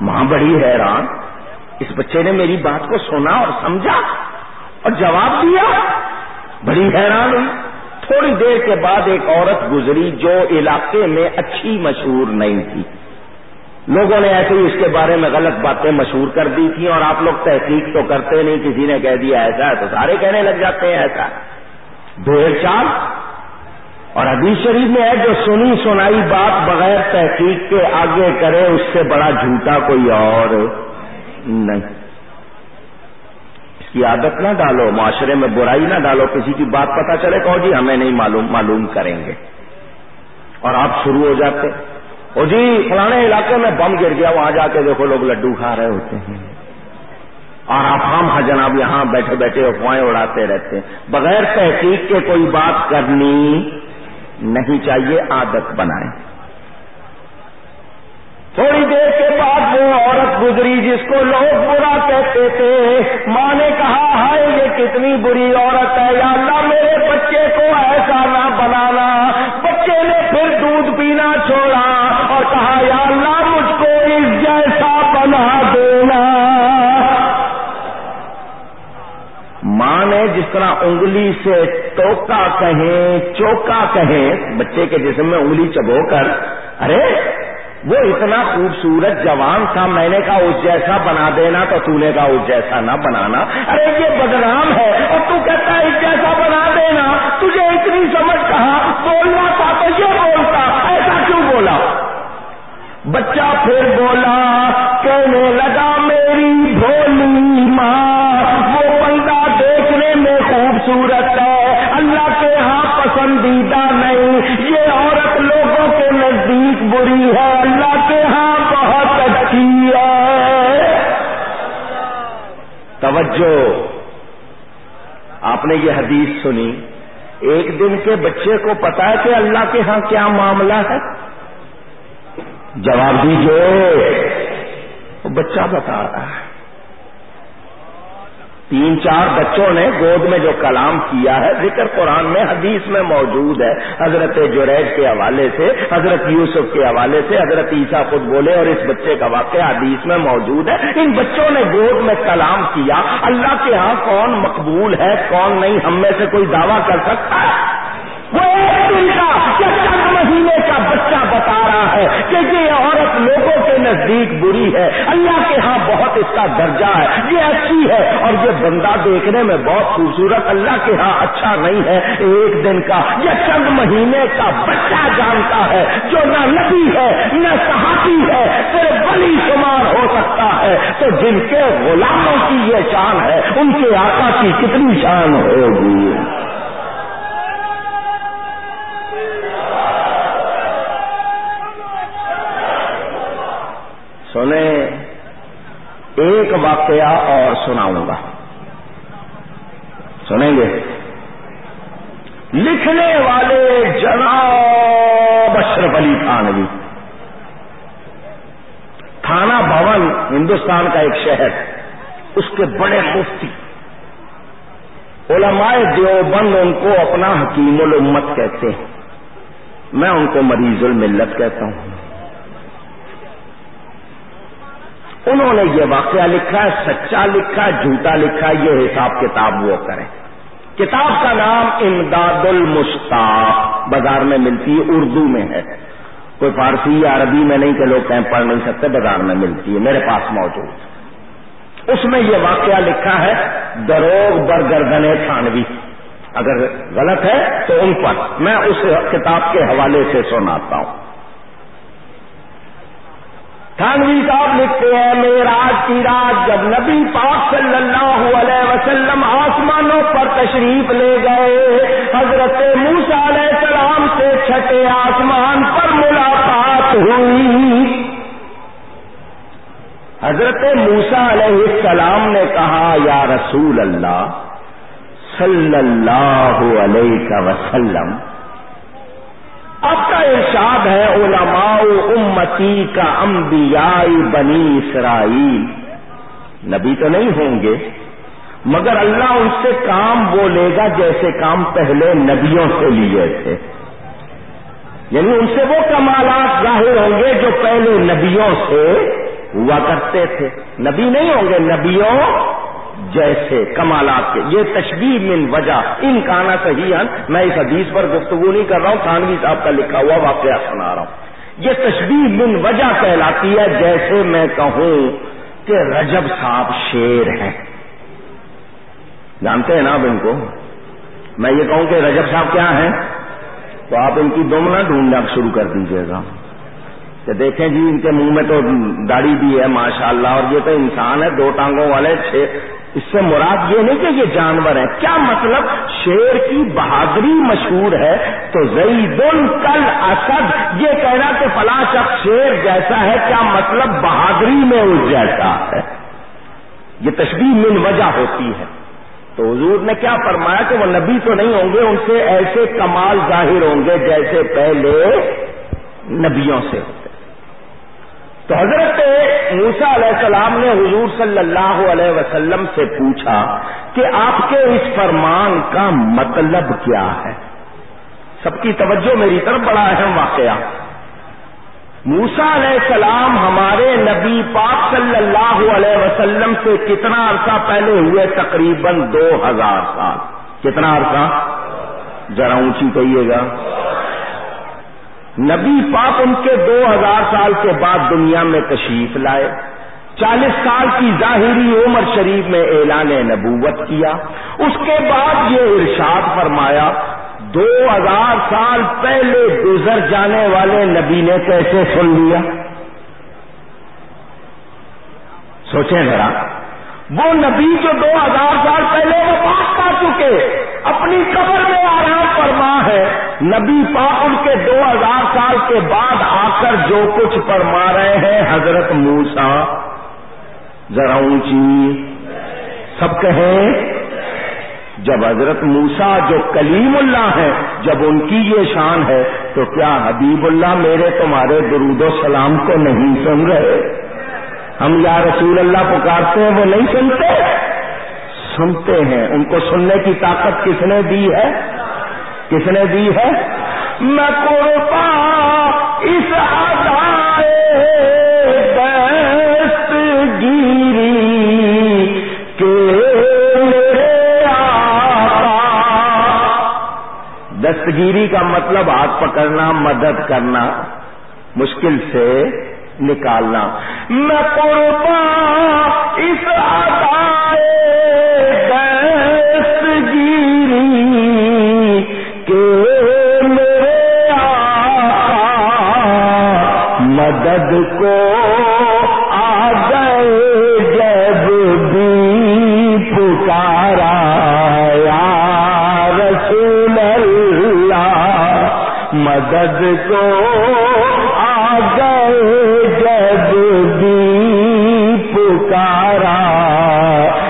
ماں بڑی حیران، اس بچے نے میری بات کو سنا اور سمجھا اور جواب دیا۔ بڑی حیران ہوئی۔ تھوڑی دیر کے بعد ایک عورت گزری جو علاقے میں اچھی مشہور نہیں تھی۔ لوگوں نے ایسے ہی اس کے بارے میں غلط باتیں مشہور کر دی تھی اور آپ لوگ تحقیق تو کرتے نہیں، کسی نے کہہ دیا ایسا ہے تو سارے کہنے لگ جاتے ہیں ایسا۔ دیر چال اور حدیث شریف میں ہے جو سنی سنائی بات بغیر تحقیق کے آگے کرے، اس سے بڑا جھوٹا کوئی اور نہیں۔ کی عادت نہ ڈالو، معاشرے میں برائی نہ ڈالو، کسی کی بات پتا چلے کہو جی ہمیں نہیں معلوم معلوم کریں گے۔ اور آپ شروع ہو جاتے او جی فلانے علاقے میں بم گر گیا، وہاں جا کے دیکھو لوگ لڈو کھا رہے ہوتے ہیں۔ اور آپ ہم ہاں جناب یہاں بیٹھے بیٹھے افواہیں اڑاتے رہتے ہیں۔ بغیر تحقیق کے کوئی بات کرنی نہیں چاہیے، عادت بنائیں۔ تھوڑی دیر کے بعد وہ عورت گزری جس کو لوگ برا کہتے تھے۔ ماں نے کہا، ہائے، یہ کتنی بری عورت ہے۔ یا اللہ، میرے بچے کو ایسا نہ بنانا۔ بچے نے پھر دودھ پینا چھوڑا اور کہا، یا اللہ ماں نے جس طرح انگلی سے ٹوکا کہیں، چوکا کہیں، بچے کے جسم میں انگلی چبو کر، ارے، وہ اتنا خوبصورت جوان تھا، میں نے کہا اس جیسا بنا دینا تو تو نے کہا اس جیسا نہ بنانا۔ ارے، یہ بدنام ہے اور تو کہتا ہے اس جیسا بنا دینا۔ تجھے اتنی سمجھ کہا بولنا تھا تو یہ بولتا، ایسا کیوں بولا؟ بچہ پھر بولا، کہنے لگا توجہ۔ آپ نے یہ حدیث سنی۔ ایک دن کے بچے کو پتا ہے کہ اللہ کے ہاں کیا معاملہ ہے۔ جواب دیجیے بچہ بتا رہا ہے۔ تین چار بچوں نے گود میں جو کلام کیا ہے، ذکر قرآن میں، حدیث میں موجود ہے۔ حضرت جریج کے حوالے سے، حضرت یوسف کے حوالے سے، حضرت عیسیٰ خود بولے اور اس بچے کا واقعہ حدیث میں موجود ہے۔ ان بچوں نے گود میں کلام کیا۔ اللہ کے ہاں کون مقبول ہے، کون نہیں، ہم میں سے کوئی دعویٰ کر سکتا ہے وہ ایک دن کا چند مہینے کا بچہ بتا رہا ہے کہ یہ عورت لوگوں کے نزدیک بری ہے۔ اللہ کے ہاں بہت اس کا درجہ ہے۔ یہ اچھی ہے اور یہ بندہ دیکھنے میں بہت خوبصورت اللہ کے ہاں اچھا نہیں ہے۔ ایک دن کا یہ چند مہینے کا بچہ جانتا ہے جو نہ نبی ہے، نہ صحافی ہے صرف بلی شمار ہو سکتا ہے۔ تو جن کے غلاموں کی یہ شان ہے، ان کے آقا کی کتنی شان ہوگی؟ سنیں، ایک واقعہ اور سناؤں گا۔ سنیں گے؟ لکھنے والے جناب اشرف علی تھانوی جی۔ تھانہ بھون ہندوستان کا ایک شہر، اس کے بڑے مفتی۔ علماء دیوبند ان کو اپنا حکیم الامت کہتے ہیں۔ میں ان کو مریض الملت کہتا ہوں۔ انہوں نے یہ واقعہ لکھا ہے، سچا لکھا جھوٹا لکھا ہے، یہ حساب کتاب وہ کریں۔ کتاب کا نام امداد المشتاق بازار میں ملتی ہے، اردو میں ہے۔ کوئی فارسی یا عربی میں نہیں کہ لوگ کہیں پڑھ نہیں سکتے، بازار میں ملتی ہے، میرے پاس موجود اس میں یہ واقعہ لکھا ہے دروگ برگردنے تھانوی اگر غلط ہے تو ان پر۔ میں اس کتاب کے حوالے سے سناتا ہوں۔ تھانوی صاحب لکھتے ہیں میراج کی رات جب نبی پاک صلی اللہ علیہ وسلم آسمانوں پر تشریف لے گئے، حضرت موسا علیہ السلام سے چھٹے آسمان پر ملاقات ہوئی. حضرت موسا علیہ السلام نے کہا، یا رسول اللہ صلی اللہ علیہ وسلم اب کا ارشاد ہے علماء امتی کا انبیاء بنی اسرائیل۔ نبی تو نہیں ہوں گے، مگر اللہ ان سے کام وہ لے گا جیسے کام پہلے نبیوں سے لیے تھے۔ یعنی ان سے وہ کمالات ظاہر ہوں گے جو پہلے نبیوں سے ہوا کرتے تھے۔ نبی نہیں ہوں گے، نبیوں جیسے کمالات کے۔ یہ تشبیح من وجہ۔ ان کانا صحیح میں اس حدیث پر گفتگو نہیں کر رہا ہوں، تھانوی صاحب کا لکھا ہوا واقعہ سنا رہا ہوں۔ یہ تشبیح من وجہ کہلاتی ہے جیسے میں کہوں کہ رجب صاحب شیر ہیں۔ جانتے ہیں نا آپ ان کو؟ میں یہ کہوں کہ رجب صاحب کیا ہیں؟ تو آپ ان کی دومنا ڈھونڈنا شروع کر دیجیے گا۔ کہ دیکھیں جی ان کے منہ میں تو داڑھی بھی ہے، ماشاءاللہ، اور یہ تو انسان ہے، دو ٹانگوں والے، چھ اس سے مراد یہ نہیں کہ یہ جانور ہے کیا مطلب شیر کی بہادری مشہور ہے؟ تو زید کل اسد، یہ کہنا کہ فلاں شخص شیر جیسا ہے، کیا مطلب بہادری میں اس جیسا ہے؟ یہ تشبیح من وجہ ہوتی ہے۔ تو حضور نے کیا فرمایا کہ وہ نبی تو نہیں ہوں گے، ان سے ایسے کمال ظاہر ہوں گے جیسے پہلے نبیوں سے۔ ہوتے تو حضرت موسا علیہ السلام نے حضور صلی اللہ علیہ وسلم سے پوچھا کہ آپ کے اس فرمان کا مطلب کیا ہے؟ سب کی توجہ میری طرف بڑا اہم واقعہ۔ موسا علیہ السلام ہمارے نبی پاک صلی اللہ علیہ وسلم سے کتنا عرصہ پہلے ہوئے؟ تقریباً دو ہزار سال۔ کتنا عرصہ؟ ذرا اونچی کہیے گا۔ نبی پاک ان کے دو ہزار سال کے بعد دنیا میں تشریف لائے، چالیس سال کی ظاہری عمر شریف میں اعلان نبوت کیا۔ اس کے بعد یہ ارشاد فرمایا، دو ہزار سال پہلے گزر جانے والے نبی نے کیسے سن لیا؟ سوچیں ذرا۔ وہ نبی جو دو ہزار سال پہلے وہ پاک کر چکے، اپنی قبر میں آرام فرما ہے نبی پاک ان کے دو ہزار سال کے بعد آ کر جو کچھ فرما رہے ہیں، حضرت موسا ذرا اونچی، سب کہیں، جب حضرت موسا جو کلیم اللہ ہے جب ان کی یہ شان ہے، تو کیا حبیب اللہ میرے تمہارے درود و سلام کو نہیں سن رہے؟ ہم یا رسول اللہ پکارتے ہیں، وہ نہیں سنتے؟ سنتے ہیں۔ ان کو سننے کی طاقت کس نے دی ہے؟ کس نے دی ہے؟ میں قربا اس دست گیری کے دستگیری کا مطلب ہاتھ پکڑنا، مدد کرنا، مشکل سے نکالنا۔ میں قربا اس کو آ گئے جب بھی پکارا، یا رسول اللہ، مدد کو آ گئے جب بھی پکارا،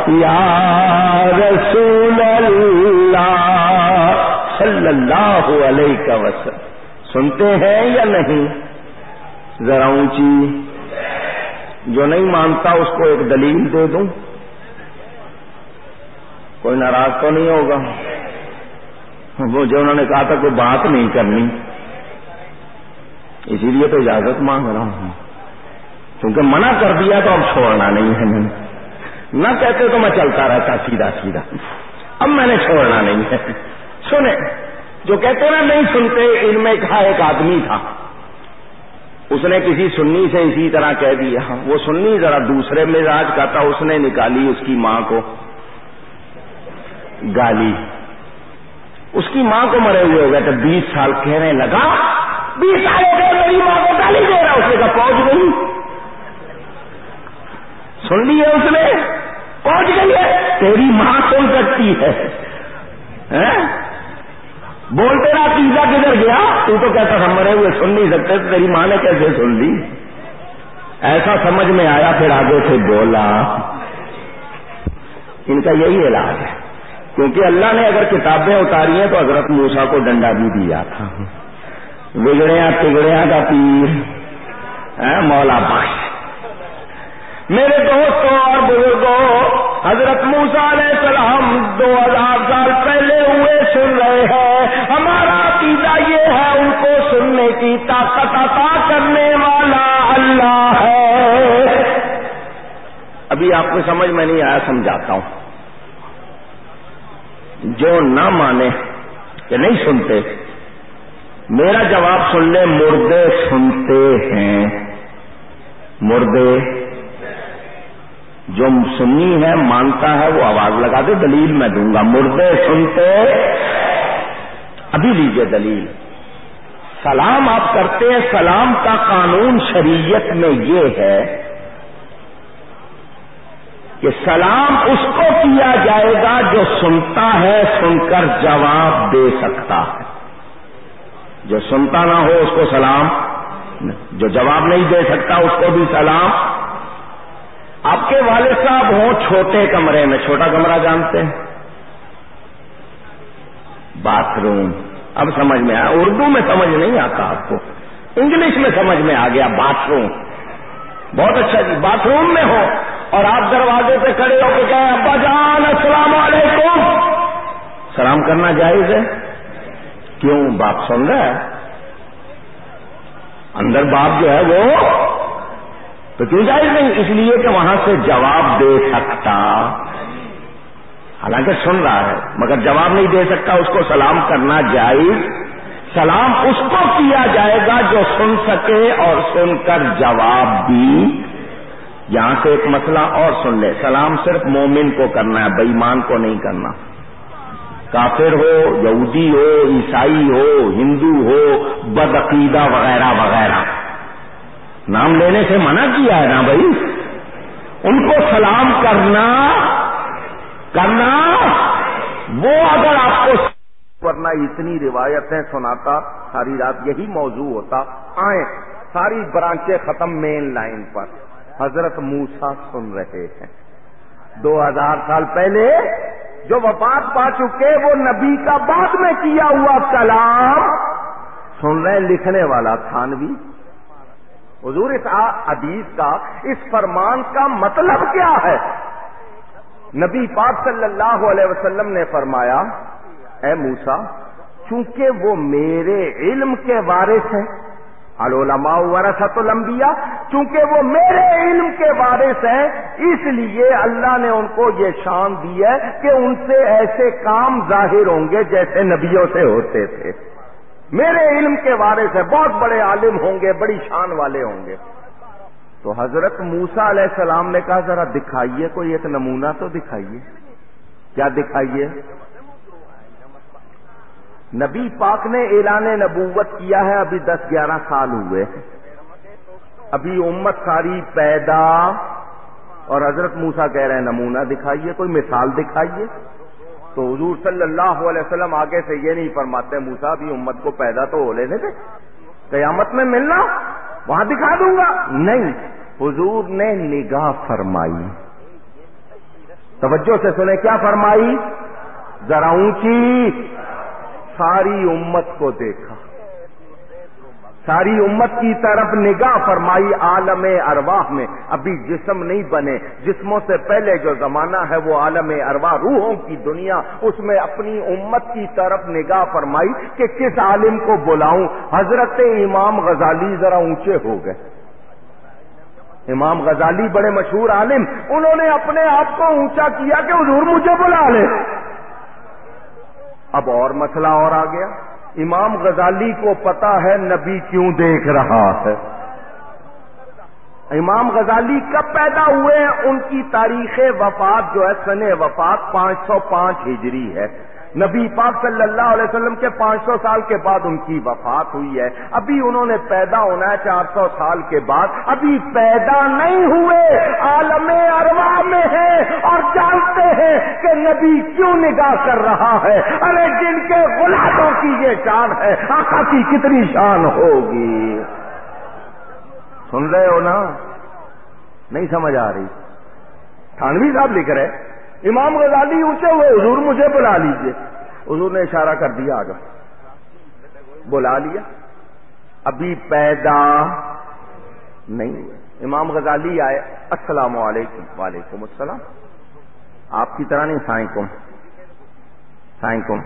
یا رسول اللہ، صلی اللہ علیہ وسلم۔ سنتے ہیں یا نہیں؟ ذرا اونچی جو نہیں مانتا اس کو ایک دلیل دے دوں۔ کوئی ناراض تو نہیں ہوگا۔ وہ جو انہوں نے کہا تھا کوئی بات نہیں کرنی۔ اسی لیے تو اجازت مانگ رہا ہوں۔ کیونکہ منع کر دیا تو اب چھوڑنا نہیں ہے۔ میں نہ کہتے تو میں چلتا رہتا سیدھا سیدھا۔ اب میں نے چھوڑنا نہیں ہے۔ سنے جو کہتے نا، نہیں سنتے، ان میں کہا ایک آدمی تھا۔ اس نے کسی سنی سے اسی طرح کہہ دیا۔ وہ سنی ذرا دوسرے مزاج کا تھا، اس نے نکالی اس کی ماں کو۔ گالی۔ اس کی ماں کو مرے ہوئے ہو گئے تو بیس سال کہنے لگا، بیس سال ہو گئے، میری ماں کو گالی دے رہا اس نے کہا پہنچ گئی سن لی ہے اس نے پہنچ گئی ہے، تیری ماں سن سکتی ہے۔ ہاں؟ بولتے رہا پیزا کدھر گیا؟ تو تو کہتا تھا، مرے ہوئے سن نہیں سکتے تو تیری ماں نے کیسے سن لی؟ ایسا سمجھ میں آیا، پھر آگے سے بولا۔ ان کا یہی علاج ہے۔ کیونکہ اللہ نے اگر کتابیں اتاری ہیں تو حضرت موسا کو ڈنڈا بھی دیا تھا۔ بگڑیا تگڑیا کا پیر۔ مولا بخش۔ میرے دوستوں اور بزرگوں حضرت موسا علیہ السلام دو ہزار سال پہلے ہوئے سن رہے ہیں۔ ہمارا عقیدہ یہ ہے، ان کو سننے کی طاقت عطا کرنے والا اللہ ہے۔ ابھی آپ کو سمجھ میں نہیں آیا، سمجھاتا ہوں۔ جو نہ مانے کہ نہیں سنتے، میرا جواب سن لے، مردے سنتے ہیں۔ مردے جو سنی ہے، مانتا ہے، وہ آواز لگا دے، دلیل میں دوں گا۔ مردے سنتے، ابھی لیجیے دلیل۔ سلام آپ کرتے ہیں، سلام کا قانون شریعت میں یہ ہے کہ سلام اس کو کیا جائے گا جو سنتا ہے، سن کر جواب دے سکتا ہے۔ جو سنتا نہ ہو، اس کو سلام، جو جواب نہیں دے سکتا، اس کو بھی سلام۔ آپ کے والد صاحب ہوں چھوٹے کمرے میں، چھوٹا کمرہ جانتے ہیں۔ Bathroom. اب سمجھ میں آیا اردو میں سمجھ نہیں آتا آپ کو۔ انگلش میں سمجھ میں آ گیا باتھ روم۔ بہت اچھا جی باتھ روم میں ہو۔ اور آپ دروازے پہ کھڑے ہو کے کہیں، ابا جان، السلام علیکم۔ سلام کرنا جائز ہے؟ کیوں؟ باپ سن رہا ہے۔ اندر باپ جو ہے وہ تو کیوں جائز نہیں؟ اس لیے کہ وہاں سے جواب دے سکتا۔ حالانکہ سن رہا ہے، مگر جواب نہیں دے سکتا، اس کو سلام کرنا جائز۔ سلام اس کو کیا جائے گا جو سن سکے اور سن کر جواب بھی یہاں سے ایک مسئلہ اور سن لے۔ سلام صرف مومن کو کرنا ہے بےمان کو نہیں کرنا۔ کافر ہو، یہودی ہو، عیسائی ہو، ہندو ہو، بدعقیدہ وغیرہ وغیرہ۔ نام لینے سے منع کیا ہے نا بھائی؟ ان کو سلام کرنا کرنا، وہ اگر آپ کو ورنہ اتنی روایتیں سناتا، ساری رات یہی موضوع ہوتا، آئیں ساری برانچیں ختم مین لائن پر۔ حضرت موسا سن رہے ہیں۔ دو ہزار سال پہلے جو وفات پا چکے، وہ نبی کا بعد میں کیا ہوا کلام؟ سن رہے لکھنے والا تھانوی۔ حضور، اس حدیث کا، اس فرمان کا مطلب کیا ہے؟ نبی پاک صلی اللہ علیہ وسلم نے فرمایا، اے موسا چونکہ وہ میرے علم کے وارث ہیں علماء ورثت الانبیاء، چونکہ وہ میرے علم کے وارث ہیں، اس لیے اللہ نے ان کو یہ شان دی ہے کہ ان سے ایسے کام ظاہر ہوں گے جیسے نبیوں سے ہوتے تھے۔ میرے علم کے وارث ہیں، بہت بڑے عالم ہوں گے، بڑی شان والے ہوں گے۔ تو حضرت موسا علیہ السلام نے کہا، ذرا دکھائیے، کوئی ایک نمونہ تو دکھائیے۔ کیا دکھائیے؟ نبی پاک نے اعلان نبوت کیا ہے، ابھی دس گیارہ سال ہوئے ابھی امت ساری پیدا، اور حضرت موسا کہہ رہے ہیں، نمونہ دکھائیے، کوئی مثال دکھائیے۔ تو حضور صلی اللہ علیہ وسلم آگے سے یہ نہیں فرماتے موسا بھی امت کو پیدا تو ہو لینے تھے قیامت میں ملنا، وہاں دکھا دوں گا۔ نہیں، حضور نے نگاہ فرمائی۔ توجہ سے سنے کیا فرمائی؟ ذرا اونچی، ساری امت کو دیکھا۔ ساری امت کی طرف نگاہ فرمائی عالم ارواح میں۔ ابھی جسم نہیں بنے، جسموں سے پہلے جو زمانہ ہے وہ عالم ارواح روحوں کی دنیا، اس میں اپنی امت کی طرف نگاہ فرمائی کہ کس عالم کو بلاؤں؟ حضرت امام غزالی ذرا اونچے ہو گئے۔ امام غزالی بڑے مشہور عالم، انہوں نے اپنے آپ کو اونچا کیا کہ حضور مجھے بلا لے۔ اب اور مسئلہ اور آ گیا۔ امام غزالی کو پتا ہے نبی کیوں دیکھ رہا ہے۔ امام غزالی کب پیدا ہوئے ہیں؟ ان کی تاریخ وفات جو ہے، سن وفات پانچ سو پانچ ہجری ہے۔ نبی پاک صلی اللہ علیہ وسلم کے پانچ سو سال کے بعد ان کی وفات ہوئی ہے۔ ابھی انہوں نے پیدا ہونا ہے چار سو سال کے بعد۔ ابھی پیدا نہیں ہوئے، عالم اروا میں ہیں اور جانتے ہیں کہ نبی کیوں نگاہ کر رہا ہے۔ ارے، جن کے غلاموں کی یہ شان ہے، آقا کی کتنی شان ہوگی۔ سن رہے ہو نا؟ نہیں سمجھ آ رہی۔ تھانوی صاحب لکھ رہے۔ امام غزالی اونچے ہوئے، حضور مجھے بلا لیجیے۔ حضور نے اشارہ کر دیا، آگا۔ بلا لیا۔ ابھی پیدا نہیں ہوئے۔ امام غزالی آئے، السلام علیکم۔ وعلیکم السلام۔ آپ کی طرح نہیں، سائیں کم۔ سائیں کم۔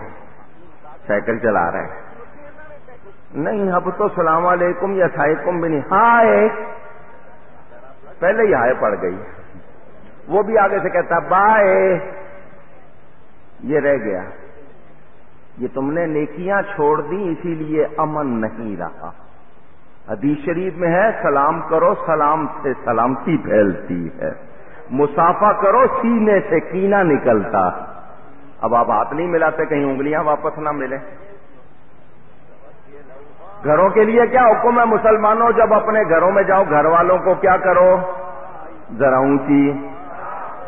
سائیکل چلا رہے ہیں۔ نہیں، اب تو سلام علیکم یا سائیں کم بھی نہیں۔ ہائے! پہلے ہی ہائے پڑ گئی۔ وہ بھی آگے سے کہتا بائے. یہ رہ گیا۔ یہ تم نے نیکیاں چھوڑ دی اسی لیے امن نہیں رہا۔ حدیث شریف میں ہے، سلام کرو، سلام سے سلامتی پھیلتی ہے۔ مسافہ کرو، سینے سے کینا نکلتا۔ اب آپ ہاتھ نہیں ملاتے، کہیں انگلیاں واپس نہ ملے گھروں کے لیے کیا حکم ہے مسلمانوں؟ جب اپنے گھروں میں جاؤ، گھر والوں کو کیا کرو؟ ذرا اونچی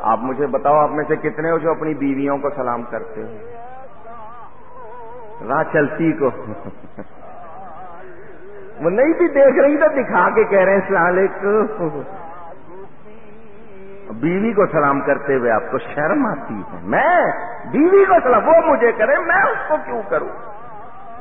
آپ مجھے بتاؤ آپ میں سے کتنے ہو جو اپنی بیویوں کو سلام کرتے ہو؟ راہ چلتی کو۔ وہ نہیں بھی دیکھ رہی تو دکھا کے کہہ رہے ہیں، السلام علیکم۔ بیوی کو سلام کرتے ہوئے آپ کو شرم آتی ہے۔ میں بیوی کو سلام، وہ مجھے کرے، میں اس کو کیوں کروں؟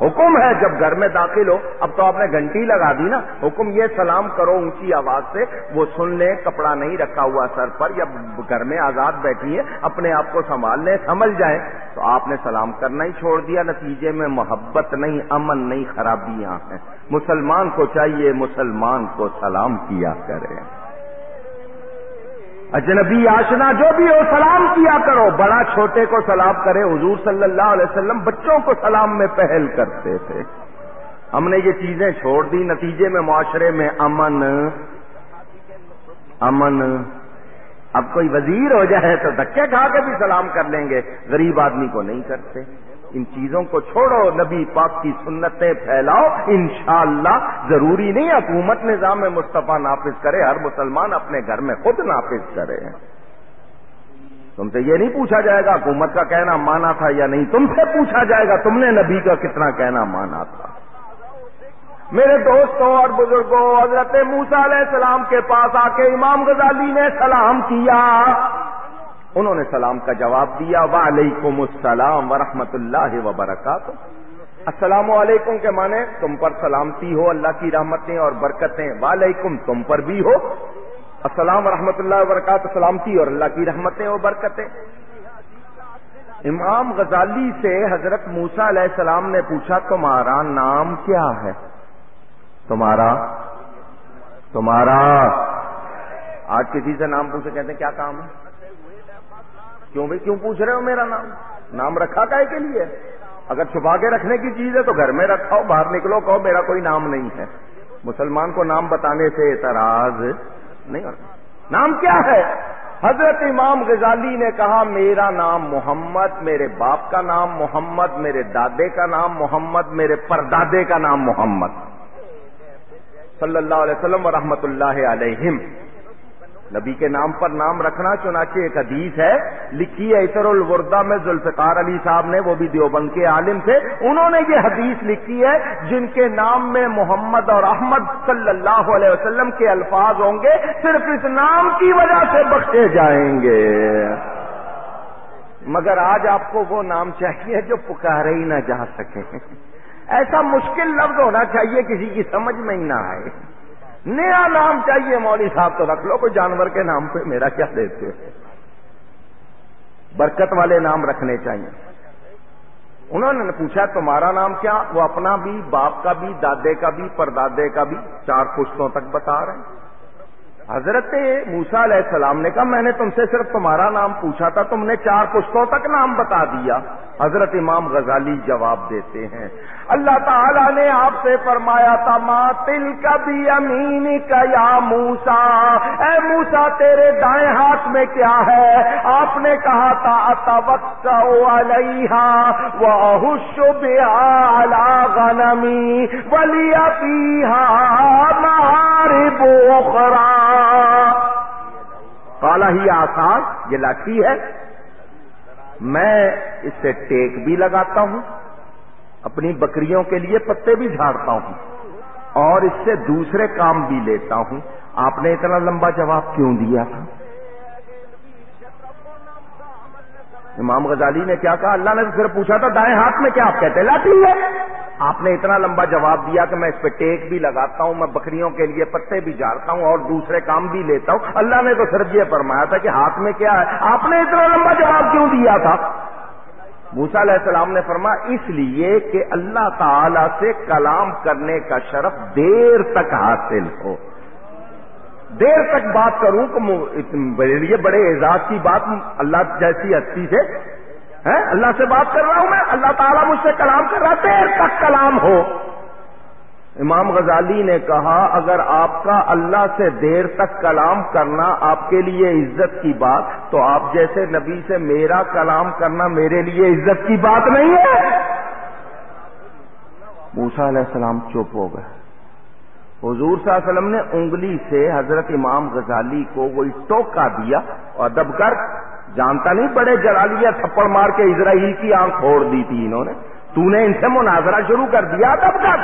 حکم ہے جب گھر میں داخل ہو۔ اب تو آپ نے گھنٹی لگا دی نا۔ حکم یہ سلام کرو اونچی آواز سے۔ وہ سن لیں کپڑا نہیں رکھا ہوا سر پر، یا گھر میں آزاد بیٹھی ہے، اپنے آپ کو سنبھال لیں سمجھ جائیں تو آپ نے سلام کرنا ہی چھوڑ دیا۔ نتیجے میں محبت نہیں، امن نہیں، خرابیاں ہیں۔ مسلمان کو چاہیے، مسلمان کو سلام کیا کرے۔ اجنبی آشنا جو بھی ہو، سلام کیا کرو۔ بڑا چھوٹے کو سلام کرے۔ حضور صلی اللہ علیہ وسلم بچوں کو سلام میں پہل کرتے تھے۔ ہم نے یہ چیزیں چھوڑ دی۔ نتیجے میں معاشرے میں امن۔ امن۔ اب کوئی وزیر ہو جائے تو دھکے کھا کے بھی سلام کر لیں گے۔ غریب آدمی کو نہیں کرتے۔ ان چیزوں کو چھوڑو، نبی پاک کی سنتیں پھیلاؤ۔ انشاءاللہ ضروری نہیں حکومت نظام مصطفیٰ نافذ کرے، ہر مسلمان اپنے گھر میں خود نافذ کرے۔ تم سے یہ نہیں پوچھا جائے گا حکومت کا کہنا مانا تھا یا نہیں، تم سے پوچھا جائے گا تم نے نبی کا کتنا کہنا مانا تھا۔ میرے دوستوں اور بزرگوں، حضرت موسا علیہ السلام کے پاس آ کے امام غزالی نے سلام کیا۔ انہوں نے سلام کا جواب دیا، وعلیکم السلام ورحمۃ اللہ وبرکاتہ۔ السلام علیکم کے معنی تم پر سلامتی ہو، اللہ کی رحمتیں اور برکتیں، وعلیکم تم پر بھی ہو۔ السلام ورحمۃ اللہ وبرکاتہ، سلامتی اور اللہ کی رحمتیں اور برکتیں۔ امام غزالی سے حضرت موسا علیہ السلام نے پوچھا، تمہارا نام کیا ہے؟ تمہارا؟ تمہارا؟ آج کسی سے نام پوچھے کہتے ہیں، کیا کام ہے؟ کیوں بھائی؟ کیوں پوچھ رہے ہو میرا نام؟ نام رکھا کا کے لیے؟ اگر چھپا کے رکھنے کی چیز ہے تو گھر میں رکھاؤ، باہر نکلو، کہو میرا کوئی نام نہیں ہے۔ مسلمان کو نام بتانے سے اعتراض نہیں ہوتا نام کیا ہے؟ حضرت امام غزالی نے کہا، میرا نام محمد، میرے باپ کا نام محمد، میرے دادے کا نام محمد، میرے پردادے کا نام محمد۔ صلی اللہ علیہ وسلم و رحمت اللہ علیہم۔ نبی کے نام پر نام رکھنا، چنانچہ ایک حدیث ہے، لکھی ہے اسر الوردہ میں ذوالفقار علی صاحب نے، وہ بھی دیوبند کے عالم تھے، انہوں نے یہ حدیث لکھی ہے، جن کے نام میں محمد اور احمد صلی اللہ علیہ وسلم کے الفاظ ہوں گے، صرف اس نام کی وجہ سے بخشے جائیں گے۔ مگر آج آپ کو وہ نام چاہیے جو پکارے ہی نہ جا سکے۔ ایسا مشکل لفظ ہونا چاہیے، کسی کی سمجھ میں ہی نہ آئے۔ نیا نام چاہیے، مولوی صاحب تو رکھ لو، کوئی جانور کے نام پہ میرا کیا دیتے برکت والے نام رکھنے چاہیے۔ انہوں نے پوچھا، تمہارا نام کیا؟ وہ اپنا بھی، باپ کا بھی، دادے کا بھی، پردادے کا بھی، چار پشتوں تک بتا رہے ہیں۔ حضرت موسا علیہ السلام نے کہا، میں نے تم سے صرف تمہارا نام پوچھا تھا، تم نے چار پشتوں تک نام بتا دیا۔ حضرت امام غزالی جواب دیتے ہیں، اللہ تعالیٰ نے آپ سے فرمایا تھا ماں تل کبھی امین کا یا موسا اے موسا تیرے دائیں ہاتھ میں کیا ہے؟ آپ نے کہا تھا اتوقت علیہ وہ غنمی ولی پیہا مہاری بوخرا کالا ہی آسان، یہ لاٹھی ہے۔ میں اس سے ٹیک بھی لگاتا ہوں، اپنی بکریوں کے لیے پتے بھی جھاڑتا ہوں، اور اس سے دوسرے کام بھی لیتا ہوں۔ آپ نے اتنا لمبا جواب کیوں دیا تھا؟ امام غزالی نے کیا کہا؟ اللہ نے پھر پوچھا تھا، دائیں ہاتھ میں کیا آپ کہتے لاٹھی ہے؟ آپ نے اتنا لمبا جواب دیا کہ میں اس پہ ٹیک بھی لگاتا ہوں، میں بکریوں کے لیے پتے بھی جاڑتا ہوں اور دوسرے کام بھی لیتا ہوں۔ اللہ نے تو صرف یہ فرمایا تھا کہ ہاتھ میں کیا ہے۔ آپ نے اتنا لمبا جواب کیوں دیا تھا؟ موسا علیہ السلام نے فرمایا، اس لیے کہ اللہ تعالی سے کلام کرنے کا شرف دیر تک حاصل ہو۔ دیر تک بات کروں کہ میرے لیے بڑے اعزاز کی بات اللہ جیسی ہستی سے اللہ سے بات کر رہا ہوں میں، اللہ تعالیٰ مجھ سے کلام کر رہا دیر تک کلام ہو۔ امام غزالی نے کہا، اگر آپ کا اللہ سے دیر تک کلام کرنا آپ کے لیے عزت کی بات، تو آپ جیسے نبی سے میرا کلام کرنا میرے لیے عزت کی بات نہیں ہے۔ موسا علیہ السلام چپ ہو گئے۔ حضور صلی اللہ علیہ وسلم نے انگلی سے حضرت امام غزالی کو وہی ٹوکا دیا اور دب کر، جانتا نہیں، بڑے جلالیا تھپڑ مار کے اسرائیل کی آنکھ پھوڑ دی تھی انہوں نے۔ تو نے ان سے مناظرہ شروع کر دیا تب تک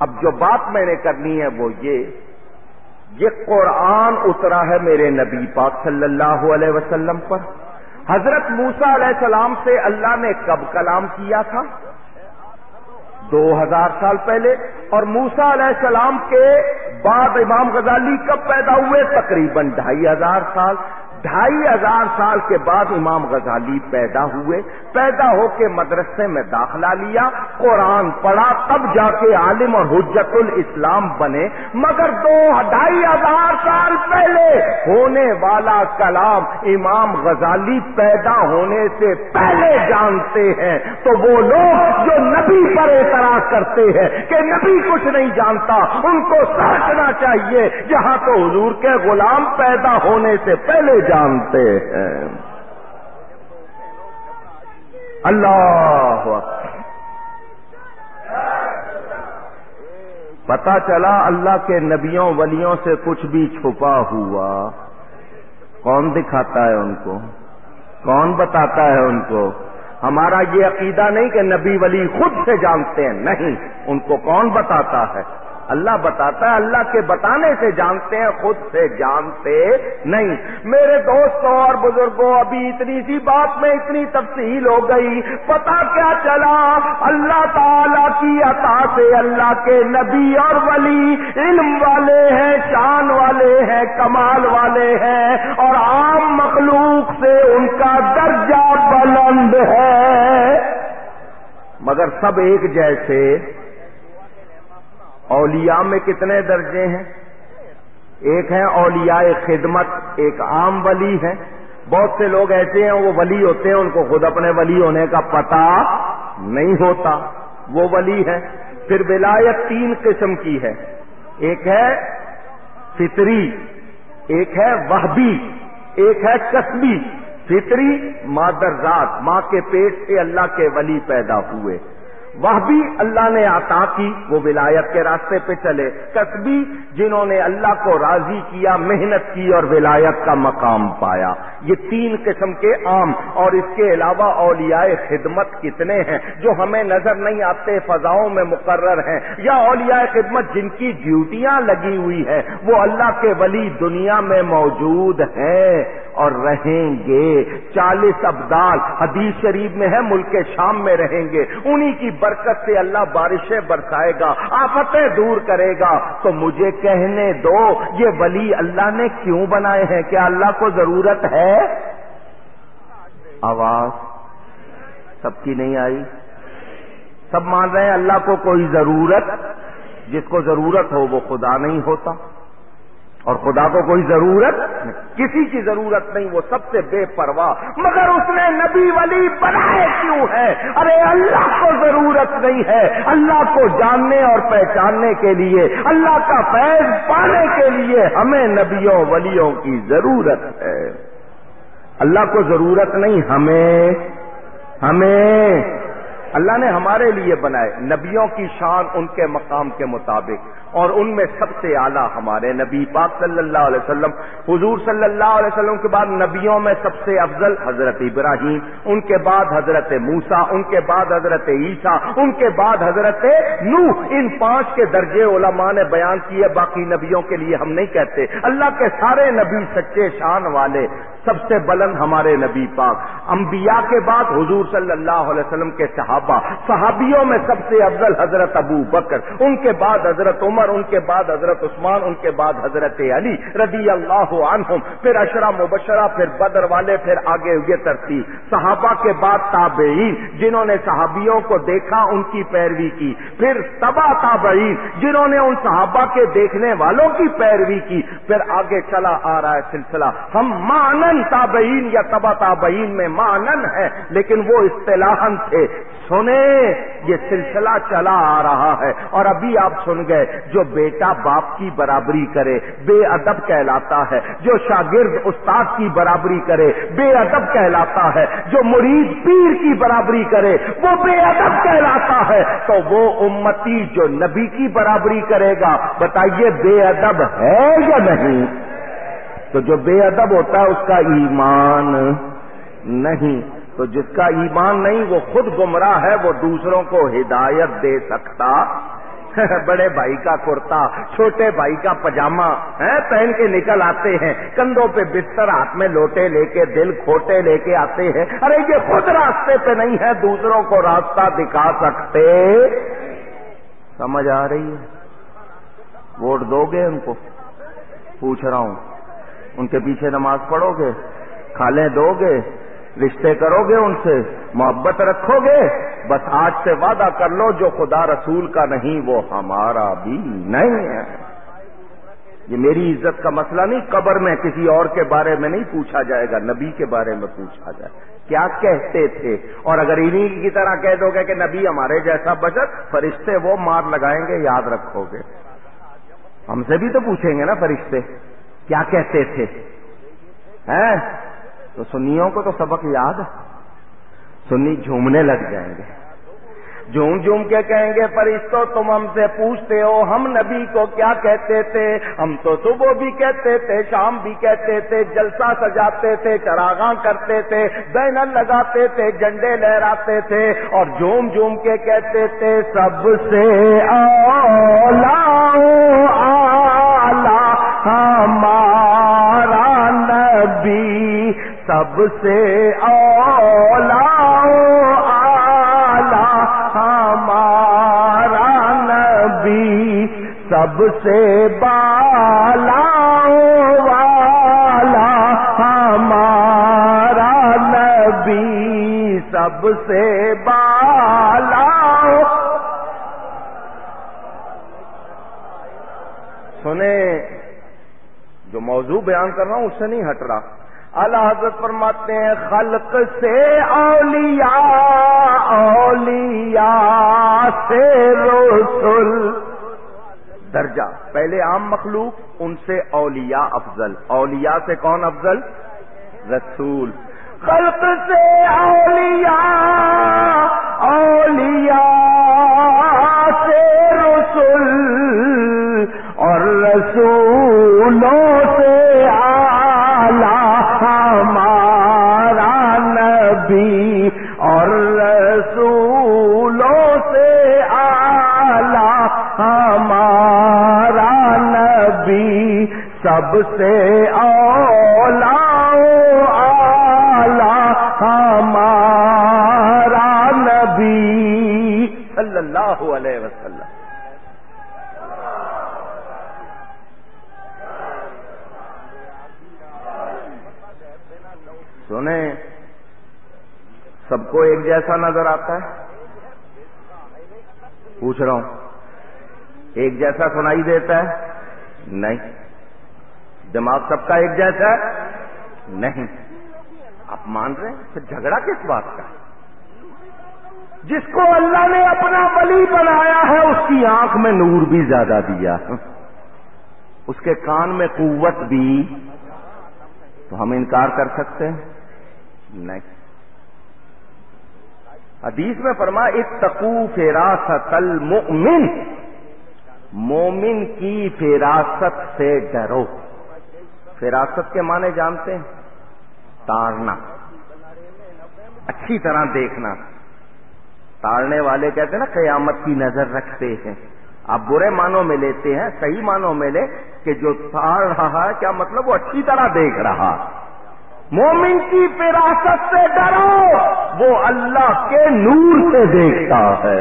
اب جو بات میں نے کرنی ہے وہ یہ یہ قرآن اترا ہے میرے نبی پاک صلی اللہ علیہ وسلم پر۔ حضرت موسا علیہ السلام سے اللہ نے کب کلام کیا تھا؟ دو ہزار سال پہلے اور موسا علیہ السلام کے بعد امام غزالی کب پیدا ہوئے؟ تقریباً ڈھائی ہزار سال ڈھائی ہزار سال کے بعد امام غزالی پیدا ہوئے، پیدا ہو کے مدرسے میں داخلہ لیا، قرآن پڑھا، تب جا کے عالم اور حجت الاسلام بنے۔ مگر دو ڈھائی ہزار سال پہلے ہونے والا کلام امام غزالی پیدا ہونے سے پہلے جانتے ہیں۔ تو وہ لوگ جو نبی پر اعتراض کرتے ہیں کہ نبی کچھ نہیں جانتا، ان کو سوچنا چاہیے۔ جہاں تو حضور کے غلام پیدا ہونے سے پہلے جانتے ہیں۔ اللہ پتا چلا اللہ کے نبیوں ولیوں سے کچھ بھی چھپا ہوا۔ کون دکھاتا ہے ان کو؟ کون بتاتا ہے ان کو؟ ہمارا یہ عقیدہ نہیں کہ نبی ولی خود سے جانتے ہیں، نہیں، ان کو کون بتاتا ہے؟ اللہ بتاتا ہے، اللہ کے بتانے سے جانتے ہیں، خود سے جانتے نہیں۔ میرے دوستوں اور بزرگوں، ابھی اتنی سی بات میں اتنی تفصیل ہو گئی۔ پتا کیا چلا؟ اللہ تعالی کی عطا سے اللہ کے نبی اور ولی علم والے ہیں، شان والے ہیں، کمال والے ہیں۔ اور عام مخلوق سے ان کا درجہ بلند ہے۔ مگر سب ایک جیسے اولیاء میں کتنے درجے ہیں؟ ایک ہے اولیاء خدمت، ایک عام ولی ہے بہت سے لوگ ایسے ہیں، وہ ولی ہوتے ہیں، ان کو خود اپنے ولی ہونے کا پتا نہیں ہوتا۔ وہ ولی ہے پھر ولایت تین قسم کی ہے۔ ایک ہے فطری، ایک ہے وہبی، ایک ہے کسبی۔ فطری مادر ذات ماں کے پیٹ سے اللہ کے ولی پیدا ہوئے۔ وہ بھی اللہ نے عطا کی، وہ ولایت کے راستے پہ چلے۔ کسبی جنہوں نے اللہ کو راضی کیا، محنت کی اور ولایت کا مقام پایا۔ یہ تین قسم کے عام اور اس کے علاوہ اولیاء خدمت کتنے ہیں جو ہمیں نظر نہیں آتے، فضاؤں میں مقرر ہیں۔ یا اولیاء خدمت جن کی ڈیوٹیاں لگی ہوئی ہیں، وہ اللہ کے ولی دنیا میں موجود ہیں۔ اور رہیں گے۔ چالیس ابدال حدیث شریف میں ہے، ملک شام میں رہیں گے۔ انہی کی برکت سے اللہ بارشیں برسائے گا، آفتیں دور کرے گا۔ تو مجھے کہنے دو، یہ ولی اللہ نے کیوں بنائے ہیں؟ کیا اللہ کو ضرورت ہے؟ آواز۔ سب کی نہیں آئی؟ سب مان رہے ہیں اللہ کو کوئی ضرورت؟ جس کو ضرورت ہو وہ خدا نہیں ہوتا۔ اور خدا کو کوئی ضرورت نہیں۔ کسی کی ضرورت نہیں، وہ سب سے بے پرواہ۔ مگر اس نے نبی ولی بنائے کیوں ہے؟ ارے اللہ کو ضرورت نہیں ہے۔ اللہ کو جاننے اور پہچاننے کے لیے، اللہ کا فیض پانے کے لیے ہمیں نبیوں ولیوں کی ضرورت ہے۔ اللہ کو ضرورت نہیں، ہمیں ہمیں۔ اللہ نے ہمارے لیے بنائے نبیوں کی شان ان کے مقام کے مطابق اور ان میں سب سے اعلیٰ ہمارے نبی پاک صلی اللہ علیہ وسلم، حضور صلی اللہ علیہ وسلم کے بعد نبیوں میں سب سے افضل حضرت ابراہیم، ان کے بعد حضرت موسا ان کے بعد حضرت عیسیٰ، ان کے بعد حضرت نو ان پانچ کے درجے علماء نے بیان کیے، باقی نبیوں کے لیے ہم نہیں کہتے۔ اللہ کے سارے نبی سچے شان والے سب سے بلند ہمارے نبی پاک۔ انبیاء کے بعد حضور صلی اللہ علیہ وسلم کے صحابہ صحابیوں میں سب سے افضل حضرت ابو بکر، ان کے بعد حضرت عمر، ان کے بعد حضرت عثمان، ان کے بعد حضرت علی رضی اللہ عنہم، پھر اشرا مبشرہ، پھر بدر والے، پھر آگے ہوئے ترتیب۔ صحابہ کے بعد تابعین، جنہوں نے صحابیوں کو دیکھا، ان کی پیروی کی۔ پھر تبا تابعین، جنہوں نے ان صحابہ کے دیکھنے والوں کی پیروی کی۔ پھر آگے چلا آ رہا ہے سلسلہ۔ ہم مانن تابعین یا تبا تابعین میں مانن ہے لیکن وہ اصطلاح تھے۔ سنے یہ سلسلہ چلا آ رہا ہے۔ اور ابھی آپ سن گئے، جو بیٹا باپ کی برابری کرے، بے ادب کہلاتا ہے۔ جو شاگرد استاد کی برابری کرے، بے ادب کہلاتا ہے۔ جو مرید پیر کی برابری کرے، وہ بے ادب کہلاتا ہے۔ تو وہ امتی جو نبی کی برابری کرے گا، بتائیے بے ادب ہے یا نہیں؟ تو جو بے ادب ہوتا ہے، اس کا ایمان نہیں۔ تو جس کا ایمان نہیں، وہ خود گمراہ ہے، وہ دوسروں کو ہدایت دے سکتا۔ <laughs> بڑے بھائی کا کرتا، چھوٹے بھائی کا پجامہ پہن کے نکل آتے ہیں۔ کندھوں پہ بستر ہاتھ میں لوٹے لے کے، دل کھوٹے لے کے آتے ہیں۔ ارے، یہ خود راستے پہ نہیں ہے، دوسروں کو راستہ دکھا سکتے۔ سمجھ آ رہی ہے؟ ووٹ دو گے ان کو؟ پوچھ رہا ہوں۔ ان کے پیچھے نماز پڑھو گے؟ کھالیں دو گے؟ رشتے کرو گے ان سے، محبت رکھو گے بس آج سے وعدہ کر لو جو خدا رسول کا نہیں، وہ ہمارا بھی نہیں ہے۔ یہ میری عزت کا مسئلہ نہیں، قبر میں کسی اور کے بارے میں نہیں پوچھا جائے گا، نبی کے بارے میں پوچھا جائے۔ کیا کہتے تھے؟ اور اگر انہیں کی طرح کہہ دو گے کہ نبی ہمارے جیسا بچت، فرشتے وہ مار لگائیں گے، یاد رکھو گے۔ ہم سے بھی تو پوچھیں گے نا فرشتے، کیا کہتے تھے؟ تو سنیوں کو تو سبق یاد ہے۔ سنی جھومنے لگ جائیں گے۔ جھوم جھوم کے کہیں گے فرشتوں تم ہم سے پوچھتے ہو، ہم نبی کو کیا کہتے تھے؟ ہم تو صبح بھی کہتے تھے، شام بھی کہتے تھے، جلسہ سجاتے تھے، چراغاں کرتے تھے، بینر لگاتے تھے، جھنڈے لہراتے تھے، اور جھوم جھوم کے کہتے تھے، سب سے اولا ہمارا نبی۔ سب سے اولا سب سے بالا والا ہمارا نبی سب سے بالا سنیں۔ موضوع بیان کر رہا ہوں، اس سے نہیں ہٹ رہا۔ اللہ حضرت فرماتے ہیں، خلق سے اولیاء اولیاء سے رسول درجہ۔ پہلے عام مخلوق، ان سے اولیاء افضل۔ اولیاء سے کون افضل؟ رسول۔ خلق سے اولیاء اولیاء سے رسول اور رسولوں سب سے اولا آلہ، ہمارا نبی صلی اللہ علیہ وسلم۔ سنیں، سب کو ایک جیسا نظر آتا ہے؟ پوچھ رہا ہوں، ایک جیسا سنائی دیتا ہے؟ نہیں۔ دماغ سب کا ایک جیسا ہے؟ نہیں۔ آپ مان رہے ہیں؟ پھر جھگڑا کس بات کا؟ ہے جس کو اللہ نے اپنا ولی بنایا ہے، اس کی آنکھ میں نور بھی زیادہ دیا۔ اس کے کان میں قوت بھی۔ تو ہم انکار کر سکتے ہیں؟ نہیں۔ حدیث میں فرما، اتقو فراست المؤمن۔ مومن کی فراست سے ڈرو۔ فراست کے معنی جانتے ہیں؟ تارنا۔ اچھی طرح دیکھنا۔ تارنے والے کہتے ہیں نا، قیامت کی نظر رکھتے ہیں۔ آپ برے معنوں میں لیتے ہیں، صحیح معنوں میں لے کہ جو تار رہا ہے، کیا مطلب وہ اچھی طرح دیکھ رہا۔ مومن کی فراست سے ڈرو، وہ اللہ کے نور سے دیکھتا ہے۔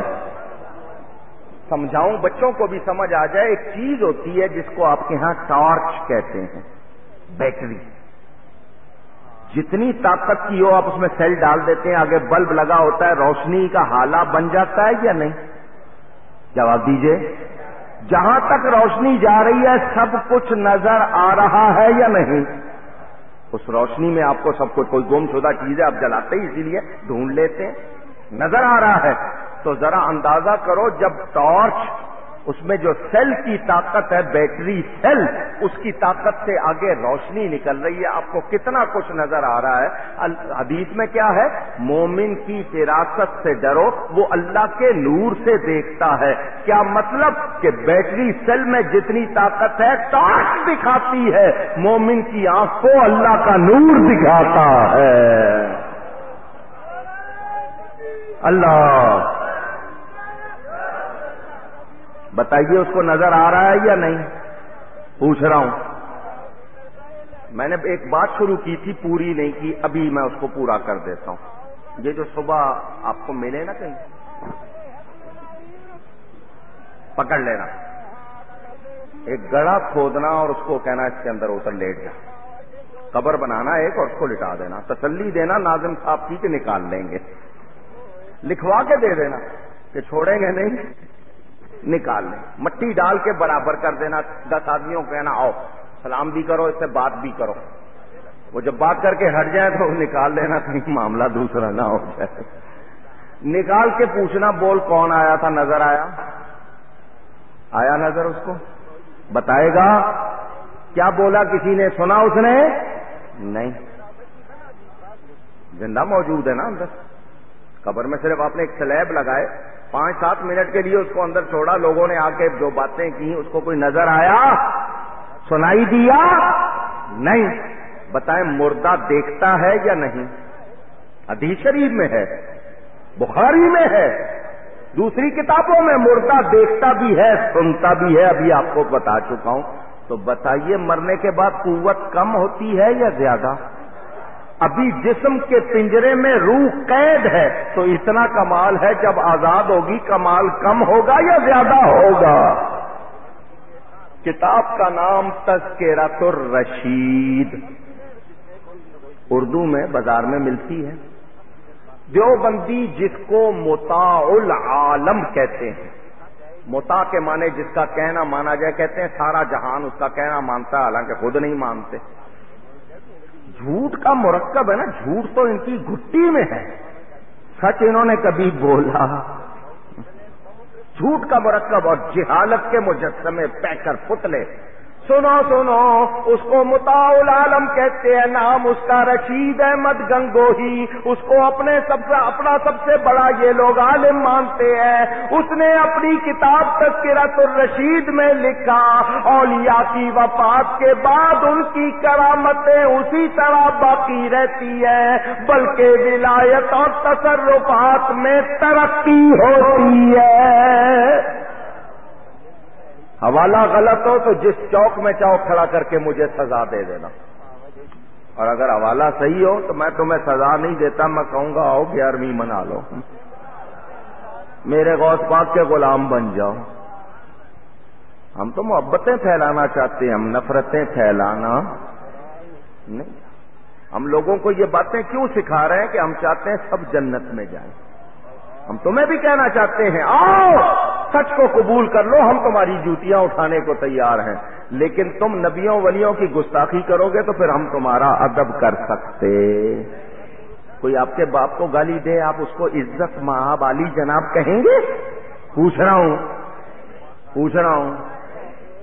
سمجھاؤں، بچوں کو بھی سمجھ آ جائے، ایک چیز ہوتی ہے جس کو آپ کے ہاں ٹارچ کہتے ہیں۔ بیٹری۔ جتنی طاقت کی ہو، آپ اس میں سیل ڈال دیتے ہیں، آگے بلب لگا ہوتا ہے، روشنی کا حالہ بن جاتا ہے یا نہیں؟ جواب دیجیے۔ جہاں تک روشنی جا رہی ہے، سب کچھ نظر آ رہا ہے یا نہیں؟ اس روشنی میں آپ کو سب کچھ، کوئی گم شدہ چیز ہے آپ جلاتے ہی اسی لیے ڈھونڈ لیتے ہیں۔ نظر آ رہا ہے، تو ذرا اندازہ کرو، جب ٹارچ اس میں جو سیل کی طاقت ہے، بیٹری سیل، اس کی طاقت سے آگے روشنی نکل رہی ہے۔ آپ کو کتنا کچھ نظر آ رہا ہے۔ حدیث میں کیا ہے؟ مومن کی فراست سے ڈرو، وہ اللہ کے نور سے دیکھتا ہے۔ کیا مطلب کہ بیٹری سیل میں جتنی طاقت ہے ٹارچ دکھاتی ہے۔ مومن کی آنکھ کو اللہ کا نور دکھاتا ہے۔ اللہ! بتائیے اس کو نظر آ رہا ہے یا نہیں؟ پوچھ رہا ہوں۔ میں نے ایک بات شروع کی تھی، پوری نہیں کی، ابھی میں اس کو پورا کر دیتا ہوں۔ یہ جو صبح آپ کو ملے نا کہیں، پکڑ لینا۔ ایک گڑا کھودنا اور اس کو کہنا اس کے اندر اتر لیٹ جا۔ قبر بنانا ایک اور اس کو لٹا دینا۔ تسلی دینا، ناظم صاحب کی کہ نکال لیں گے۔ لکھوا کے دے دینا کہ چھوڑیں گے نہیں۔ نکال لیں۔ مٹی ڈال کے برابر کر دینا، دس آدمیوں کو کہنا، آؤ، سلام بھی کرو، اس سے بات بھی کرو۔ وہ جب بات کر کے ہٹ جائے تو نکال لینا کہیں معاملہ دوسرا نہ ہو جائے۔ نکال کے پوچھنا، بول کون آیا تھا، نظر آیا؟ آیا نظر اس کو؟ بتائے گا۔ کیا بولا کسی نے؟ سنا اس نے؟ نہیں۔ زندہ موجود ہے نا اندر۔ قبر میں صرف آپ نے ایک سلیب لگائے، پانچ سات منٹ کے لیے اس کو اندر چھوڑا، لوگوں نے آ کے جو باتیں کی اس کو کوئی نظر آیا؟ سنائی دیا؟ نہیں۔ بتائیں مردہ دیکھتا ہے یا نہیں؟ حدیث شریف میں ہے، بخاری میں ہے، دوسری کتابوں میں مردہ دیکھتا بھی ہے، سنتا بھی ہے۔ ابھی آپ کو بتا چکا ہوں۔ تو بتائیے، مرنے کے بعد قوت کم ہوتی ہے یا زیادہ؟ ابھی جسم کے پنجرے میں روح قید ہے، تو اتنا کمال ہے جب آزاد ہوگی، کمال کم ہوگا یا زیادہ ہوگا؟ کتاب کا نام تذکرت الرشید۔ اردو میں بازار میں ملتی ہے۔ دیوبندی جس کو متا العالم کہتے ہیں۔ متا کے معنی جس کا کہنا مانا جائے، کہتے ہیں سارا جہان اس کا کہنا مانتا ہے، حالانکہ خود نہیں مانتے۔ جھوٹ کا مرکب ہے نا، جھوٹ تو ان کی گٹی میں ہے۔ سچ انہوں نے کبھی بولا۔ جھوٹ کا مرکب اور جہالت کے مجسمے پیکر پتلے۔ سنو سنو، اس کو العالم کہتے ہیں، نام اس کا رشید احمد گنگوہی، اس کو اپنے سب سے اپنا سب سے بڑا یہ لوگ عالم مانتے ہیں۔ اس نے اپنی کتاب تذکرت الرشید میں لکھا، اولیاء کی وفات کے بعد ان کی کرامتیں اسی طرح باقی رہتی ہے بلکہ ولایت اور تصرفات میں ترقی ہوتی ہے۔ حوالہ غلط ہو تو جس چوک میں چاہو کھڑا کر کے مجھے سزا دے دینا۔ اور اگر حوالہ صحیح ہو تو میں تمہیں سزا نہیں دیتا، میں کہوں گا آؤ گیارہویں منا لو۔ میرے غوث پاک کے غلام بن جاؤ۔ ہم تو محبتیں پھیلانا چاہتے ہیں، ہم نفرتیں پھیلانا نہیں۔ ہم لوگوں کو یہ باتیں کیوں سکھا رہے ہیں کہ ہم چاہتے ہیں سب جنت میں جائیں؟ ہم تمہیں بھی کہنا چاہتے ہیں، آؤ، سچ کو قبول کر لو، ہم تمہاری جوتیاں اٹھانے کو تیار ہیں۔ لیکن تم نبیوں ولیوں کی گستاخی کرو گے تو پھر ہم تمہارا ادب کر سکتے۔ کوئی آپ کے باپ کو گالی دے، آپ اس کو عزت ماں والی جناب کہیں گے؟ پوچھ رہا ہوں، پوچھ رہا ہوں۔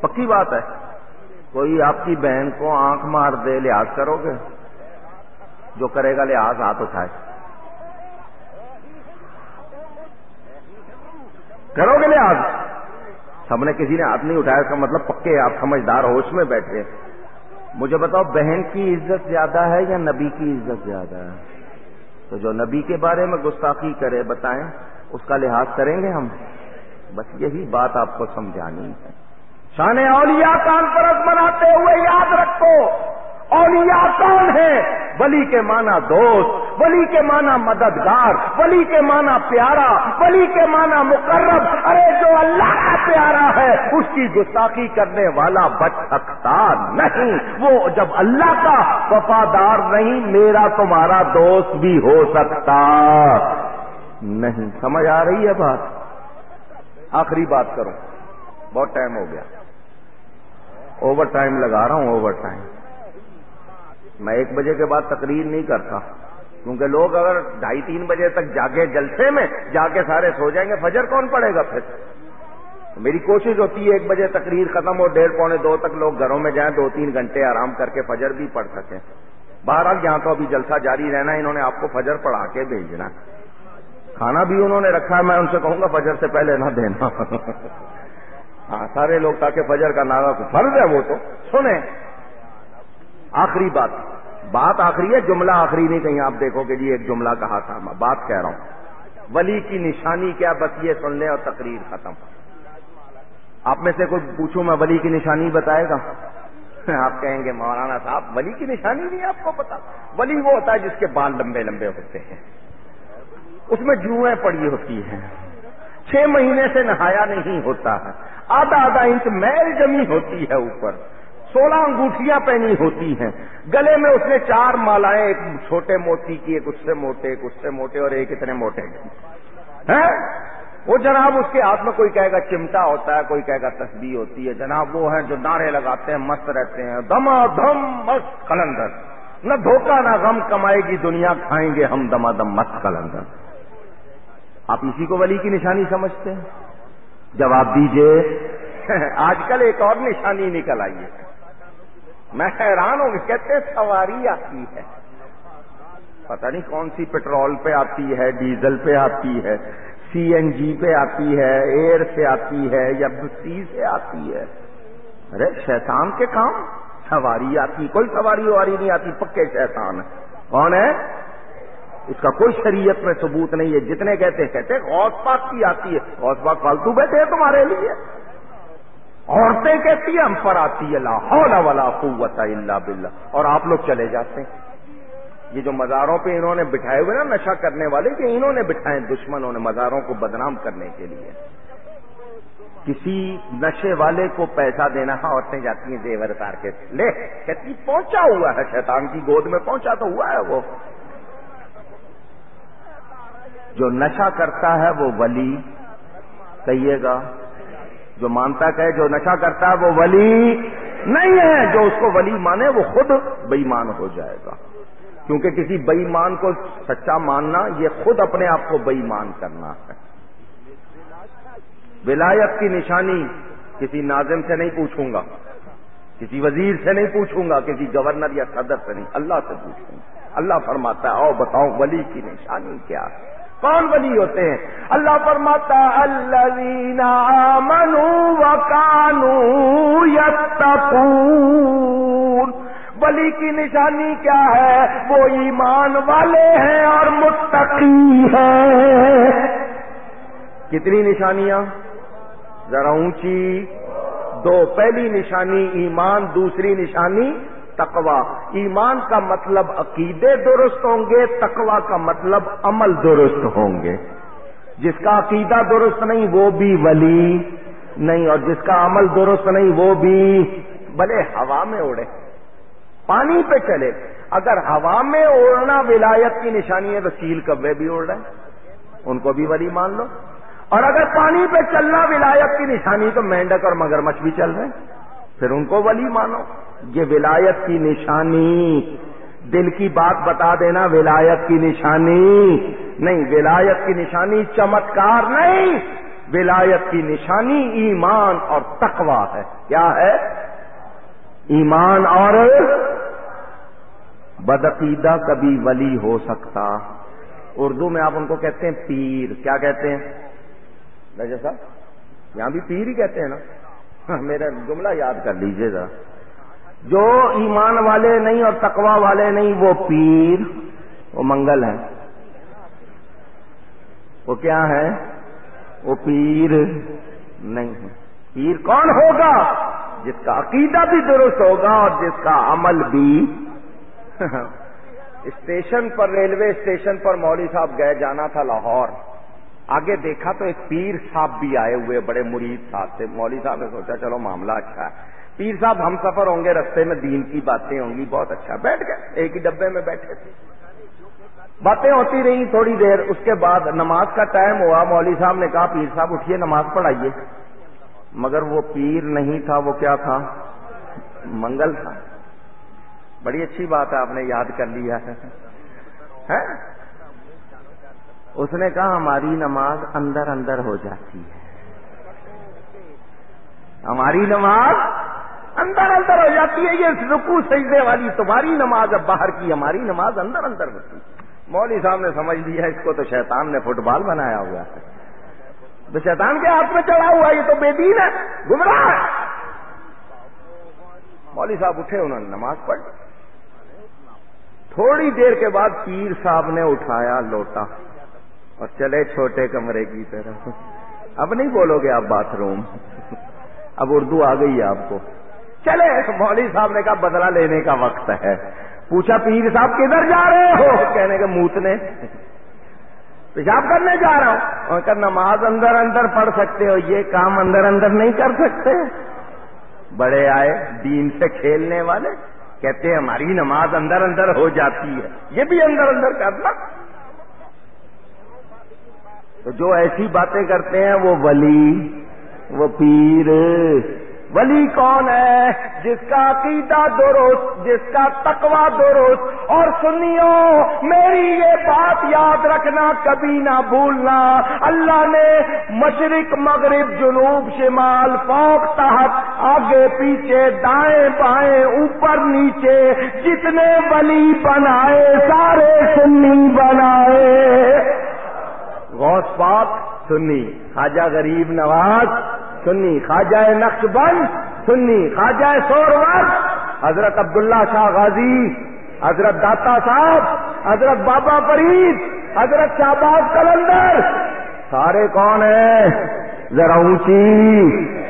پکی بات ہے، کوئی آپ کی بہن کو آنکھ مار دے، لحاظ کرو گے؟ جو کرے گا، لحاظ ہاتھ اٹھائے۔ کرو گے لحاظ؟ سب نے کسی نے ہاتھ نہیں اٹھایا، اس کا مطلب پکے، آپ سمجھدار ہوش میں بیٹھے۔ مجھے بتاؤ، بہن کی عزت زیادہ ہے یا نبی کی عزت زیادہ ہے؟ تو جو نبی کے بارے میں گستاخی کرے، بتائیں، اس کا لحاظ کریں گے ہم؟ بس یہی بات آپ کو سمجھانی ہے۔ شان اولیاء کانفرنس بناتے ہوئے یاد رکھو اولیاء کون ہے ولی کے معنی دوست، ولی کے معنی مددگار، ولی کے معنی پیارا، ولی کے معنی مقرب۔ ارے، جو اللہ کا پیارا ہے، اس کی گستاخی کرنے والا بچ سکتا نہیں۔ وہ جب اللہ کا وفادار نہیں، میرا تمہارا دوست بھی ہو سکتا نہیں۔ سمجھ آ رہی ہے بات؟ آخری بات کرو بہت ٹائم ہو گیا۔ اوور ٹائم لگا رہا ہوں اوور ٹائم میں ایک بجے کے بعد تقریر نہیں کرتا کیونکہ لوگ اگر ڈھائی تین بجے تک جاگے جلسے میں جا کے سارے سو جائیں گے، فجر کون پڑے گا پھر؟ میری کوشش ہوتی ہے ایک بجے تقریر ختم ہو ڈیڑھ پونے دو تک لوگ گھروں میں جائیں، دو تین گھنٹے آرام کر کے فجر بھی پڑھ سکیں۔ بہرحال یہاں تو ابھی جلسہ جاری رہنا ہے، انہوں نے آپ کو فجر پڑھا کے بھیجنا کھانا بھی انہوں نے رکھا ہے، میں ان سے کہوں گا فجر سے پہلے نہ دینا۔ <laughs> ہاں سارے لوگ تاکہ فجر کا ناگا فرض ہے وہ تو۔ سنیں آخری بات۔ بات آخری ہے، جملہ آخری نہیں، کہیں آپ دیکھو کہ جی ایک جملہ کہا تھا۔ میں بات کہہ رہا ہوں۔ ولی کی نشانی کیا بس یہ سن لیں اور تقریر ختم۔ آپ میں سے کوئی پوچھوں، میں ولی کی نشانی بتائے گا؟ آپ کہیں گے، مولانا صاحب، ولی کی نشانی نہیں آپ کو پتا۔ ولی وہ ہوتا ہے جس کے بال لمبے لمبے ہوتے ہیں۔ اس میں جوئیں پڑی ہوتی ہیں۔ چھ مہینے سے نہایا نہیں ہوتا۔ ہے آدھا آدھا انچ میل جمی ہوتی ہے اوپر۔ سولہ انگوٹھیاں پہنی ہوتی ہیں۔ گلے میں اس نے چار مالائیں، ایک چھوٹے موتی کی، ایک اس سے موٹے، ایک اس سے موٹے اور ایک اتنے موٹے۔ وہ جناب اس کے ہاتھ میں کوئی کہے گا چمٹا ہوتا ہے، کوئی کہے گا تسبیح ہوتی ہے۔ جناب وہ ہیں جو نعرے لگاتے ہیں، مست رہتے ہیں۔ دما دم مست کلندر۔ نہ دھوکہ، نہ غم کمائے گی، دنیا کھائیں گے ہم دما دم مست کلندر۔ آپ اسی کو ولی کی نشانی سمجھتے ہیں؟ جواب دیجیے۔ <laughs> آج کل ایک اور نشانی نکل آئی ہے۔ میں حیران ہوں کہتے سواری آتی ہے۔ پتہ نہیں کون سی پیٹرول پہ آتی ہے ڈیزل پہ آتی ہے سی این جی پہ آتی ہے ایئر سے آتی ہے یا سی سے آتی ہے۔ ارے، شیطان کے کام؟ سواری آتی، کوئی سواری واری نہیں آتی، پکے شیطان کون ہے؟ اس کا کوئی شریعت میں ثبوت نہیں ہے۔ جتنے کہتے ہیں، کہتے غوث پاک کی آتی ہے۔ غوث پاک فالتو بیٹھے ہیں تمہارے لیے۔ عورتیں کہتی ہیں؟ ہم پر آتی ہے لاہور والا قوت اللہ بلّہ اور آپ لوگ چلے جاتے ہیں۔ یہ جو مزاروں پہ انہوں نے بٹھائے ہوئے نا نشہ کرنے والے، کہ انہوں نے بٹھائے دشمنوں نے مزاروں کو بدنام کرنے کے لیے۔ کسی نشے والے کو پیسہ دینا، عورتیں جاتی ہیں زیور اتار کے۔ لے، کہتی، پہنچا ہوا ہے، شیطان کی گود میں پہنچا تو ہوا ہے وہ۔ جو نشہ کرتا ہے وہ ولی، کہیے گا جو مانتا کہ جو نشہ کرتا ہے، وہ ولی نہیں ہے۔ جو اس کو ولی مانے، وہ خود بےمان ہو جائے گا۔ کیونکہ کسی بےمان کو سچا ماننا، یہ خود اپنے آپ کو بےمان کرنا ہے۔ ولایت کی نشانی کسی ناظم سے نہیں پوچھوں گا، کسی وزیر سے نہیں پوچھوں گا، کسی گورنر یا صدر سے نہیں، اللہ سے پوچھوں گا۔ اللہ فرماتا ہے او بتاؤ ولی کی نشانی کیا ہے؟ کون ولی ہوتے ہیں؟ اللہ فرماتا اللہ منو و کانو ولی کی نشانی کیا ہے؟ وہ ایمان والے ہیں اور متقی ہیں۔ کتنی نشانیاں؟ ذرا اونچی۔ دو، پہلی نشانی ایمان، دوسری نشانی تقوا ایمان کا مطلب عقیدے درست ہوں گے تقوا کا مطلب عمل درست ہوں گے۔ جس کا عقیدہ درست نہیں، وہ بھی ولی نہیں، اور جس کا عمل درست نہیں، وہ بھی بھلے ہوا میں اڑے پانی پہ چلے۔ اگر ہوا میں اڑنا ولایت کی نشانی ہے تو چیل کبے بھی اڑ رہے ہیں۔ ان کو بھی ولی مان لو۔ اور اگر پانی پہ چلنا ولایت کی نشانی تو مینڈک اور مگرمچھ بھی چل رہے ہیں۔ پھر ان کو ولی مانو۔ یہ ولایت کی نشانی۔ دل کی بات بتا دینا، ولایت کی نشانی۔ نہیں، ولایت کی نشانی چمتکار نہیں۔ ولایت کی نشانی ایمان اور تقوا ہے۔ کیا ہے؟ ایمان اور بدعقیدہ کبھی ولی ہو سکتا۔ اردو میں آپ ان کو کہتے ہیں پیر۔ کیا کہتے ہیں؟ صاحب، یہاں بھی پیر ہی کہتے ہیں نا۔ <laughs> میرا جملہ یاد کر لیجیے گا۔ جو ایمان والے نہیں اور تقوا والے نہیں، وہ پیر، وہ منگل ہے وہ کیا ہے وہ پیر نہیں ہے پیر کون ہوگا؟ جس کا عقیدہ بھی درست ہوگا اور جس کا عمل بھی <laughs> اسٹیشن پر، ریلوے اسٹیشن پر مولوی صاحب گئے، جانا تھا لاہور۔ آگے دیکھا تو ایک پیر صاحب بھی آئے ہوئے بڑے مرید صاحب تھے۔ مولوی صاحب نے سوچا چلو معاملہ اچھا ہے۔ پیر صاحب ہم سفر ہوں گے، رستے میں دین کی باتیں ہوں گی، بہت اچھا۔ بیٹھ گئے، ایک ہی ڈبے میں بیٹھے تھے۔ باتیں ہوتی رہی تھوڑی دیر، اس کے بعد نماز کا ٹائم ہوا۔ مولوی صاحب نے کہا، پیر صاحب اٹھیے نماز پڑھائیے۔ مگر وہ پیر نہیں تھا، وہ کیا تھا؟ منگل تھا۔ بڑی اچھی بات ہے، آپ نے یاد کر لیا ہے۔ اس نے کہا ہماری نماز اندر اندر ہو جاتی ہے۔ ہماری نماز اندر اندر ہو جاتی ہے، یہ رکو سجدے والی تمہاری نماز اب باہر کی ہماری نماز اندر اندر ہوتی ہے۔ مولوی صاحب نے سمجھ لیا اس کو تو شیطان نے فٹ بال بنایا ہوا ہے۔ تو شیطان کے ہاتھ میں چڑھا ہوا یہ تو بے دین ہے، گمراہ ہے۔ مولوی صاحب اٹھے، انہوں نے نماز پڑھ تھوڑی دیر کے بعد پیر صاحب نے اٹھایا لوٹا۔ اور چلے چھوٹے کمرے کی طرف۔ اب نہیں بولو گے آپ باتھ روم۔ اب اردو آ گئی ہے آپ کو۔ چلے، مولوی صاحب نے کہا بدلہ لینے کا وقت ہے۔ پوچھا، پیر صاحب کدھر جا رہے ہو؟ کہنے کے موتنے پیشاب کرنے جا رہا ہوں۔ اور نماز اندر اندر پڑھ سکتے ہو، یہ کام اندر اندر نہیں کر سکتے۔ بڑے آئے دین سے کھیلنے والے، کہتے ہیں، ہماری نماز اندر اندر ہو جاتی ہے۔ یہ بھی اندر اندر کرنا۔ تو جو ایسی باتیں کرتے ہیں وہ ولی، وہ پیر۔ ولی کون ہے؟ جس کا عقیدہ درست، جس کا تقوا درست۔ اور سنیو، میری یہ بات یاد رکھنا، کبھی نہ بھولنا۔ اللہ نے مشرق، مغرب، جنوب، شمال، فوق، تحت، آگے، پیچھے، دائیں بائیں، اوپر، نیچے، جتنے ولی بنائے، سارے سنی بنائے۔ غوث پاک، سنی خواجہ غریب نواز، سنی خواجہ نقش بند سنی خواجہ سورور، حضرت عبداللہ شاہ غازی، حضرت داتا صاحب، حضرت بابا فرید، حضرت شہباز کلندر، سارے کون ہیں؟ ذرا اونچی۔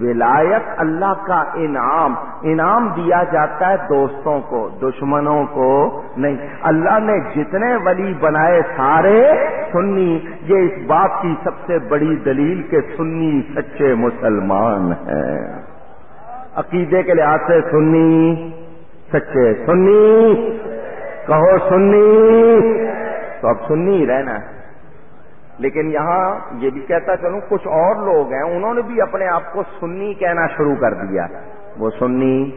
ولایت اللہ کا انعام انعام دیا جاتا ہے دوستوں کو، دشمنوں کو نہیں۔ اللہ نے جتنے ولی بنائے سارے سنی، یہ اس بات کی سب سے بڑی دلیل کہ سنی سچے مسلمان ہیں۔ عقیدے کے لحاظ سے سنی سچے، سنی، کہو سنی۔ تو اب سنی رہنا ہے۔ لیکن یہاں یہ بھی کہتا چلوں کچھ اور لوگ ہیں، انہوں نے بھی اپنے آپ کو سنی کہنا شروع کر دیا۔ وہ سنی۔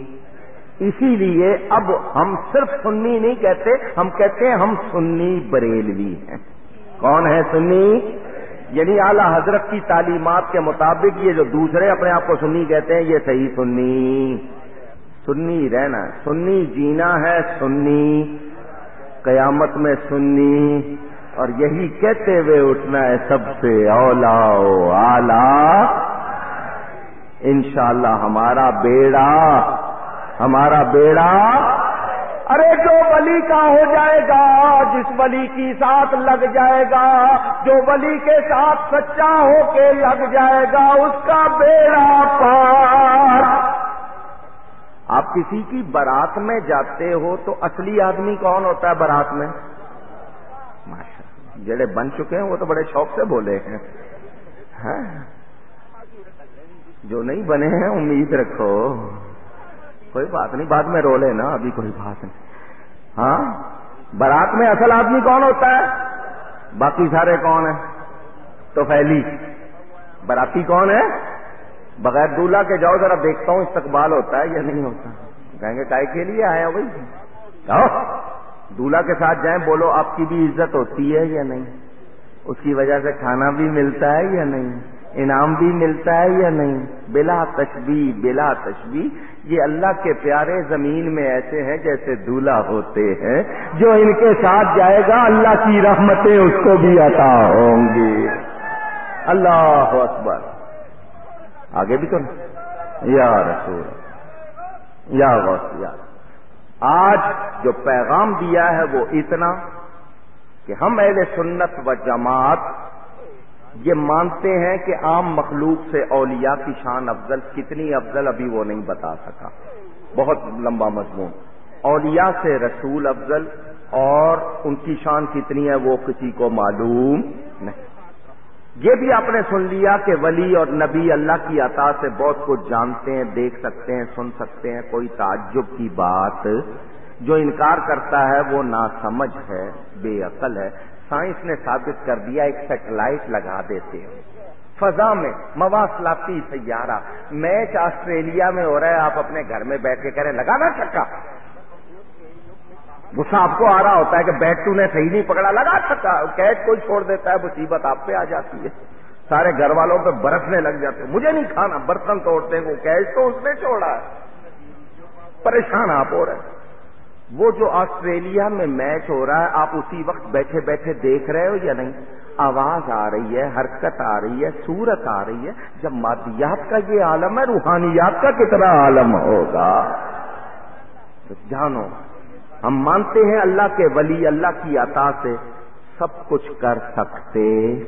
اسی لیے اب ہم صرف سنی نہیں کہتے، ہم کہتے ہیں ہم سنی بریلوی ہیں۔ کون ہے سنی؟ یعنی اعلی حضرت کی تعلیمات کے مطابق یہ جو دوسرے اپنے آپ کو سنی کہتے ہیں، یہ صحیح سنی۔ سنی رہنا، سنی جینا ہے، سنی۔ قیامت میں سنی۔ اور یہی کہتے ہوئے اٹھنا ہے سب سے اولا آلہ۔ انشاءاللہ ہمارا بیڑا ہمارا بیڑا ارے جو ولی کا ہو جائے گا، جس ولی کی ساتھ لگ جائے گا، جو ولی کے ساتھ سچا ہو کے لگ جائے گا، اس کا بیڑا پار۔ آپ کسی کی بارات میں جاتے ہو تو اصلی آدمی کون ہوتا ہے بارات میں؟ جڑے بن چکے ہیں، وہ تو بڑے شوق سے بولے ہیں۔ ہاں؟ جو نہیں بنے ہیں، امید رکھو۔ کوئی بات نہیں، بعد میں رولے نا ابھی کوئی بات نہیں۔ ہاں؟ بارات میں اصل آدمی کون ہوتا ہے؟ باقی سارے کون ہیں؟ تو پھیلی براتی کون ہے؟ بغیر دولہا کے جاؤ، ذرا دیکھتا ہوں استقبال ہوتا ہے یا نہیں ہوتا۔ کہیں گے کائے کے لیے آئے ہو بھائی جاؤ۔ دولہا کے ساتھ جائیں، بولو آپ کی بھی عزت ہوتی ہے یا نہیں؟ اس کی وجہ سے کھانا بھی ملتا ہے یا نہیں؟ انعام بھی ملتا ہے یا نہیں؟ بلا تشبی بلا تشبی یہ اللہ کے پیارے زمین میں ایسے ہیں جیسے دولہا ہوتے ہیں، جو ان کے ساتھ جائے گا، اللہ کی رحمتیں اس کو بھی عطا ہوں گی۔ اللہ اکبر۔ آگے بھی تو یا رسول۔ یا غوث، یا آج جو پیغام دیا ہے وہ اتنا کہ ہم اہل سنت و جماعت یہ مانتے ہیں کہ عام مخلوق سے اولیاء کی شان افضل، کتنی افضل ابھی وہ نہیں بتا سکا۔ بہت لمبا مضمون۔ اولیاء سے رسول افضل اور ان کی شان کتنی ہے وہ کسی کو معلوم نہیں۔ یہ بھی آپ نے سن لیا کہ ولی اور نبی اللہ کی عطا سے بہت کچھ جانتے ہیں، دیکھ سکتے ہیں، سن سکتے ہیں، کوئی تعجب کی بات جو انکار کرتا ہے وہ ناسمجھ ہے، بے عقل ہے۔ سائنس نے ثابت کر دیا، ایک سیٹلائٹ لگا دیتے ہیں۔ فضا میں مواصلاتی سیارہ، میچ آسٹریلیا میں ہو رہا ہے، آپ اپنے گھر میں بیٹھ کے کریں لگا نہ غصہ آپ کو آ رہا ہوتا ہے کہ بیٹ تو نے صحیح نہیں پکڑا، لگا سکا کیچ کوئی چھوڑ دیتا ہے، مصیبت آپ پہ آ جاتی ہے۔ سارے گھر والوں پہ برسنے لگ جاتے مجھے نہیں کھانا، برتن توڑتے ہیں، وہ کیچ تو اس نے چھوڑا ہے۔ پریشان آپ ہو رہے وہ جو آسٹریلیا میں میچ ہو رہا ہے، آپ اسی وقت بیٹھے بیٹھے دیکھ رہے ہو یا نہیں؟ آواز آ رہی ہے، حرکت آ رہی ہے، صورت آ رہی ہے۔ جب مادیات کا یہ عالم ہے، روحانیات کا کتنا عالم ہوگا؟ تو جانو۔ ہم مانتے ہیں اللہ کے ولی، اللہ کی عطا سے سب کچھ کر سکتے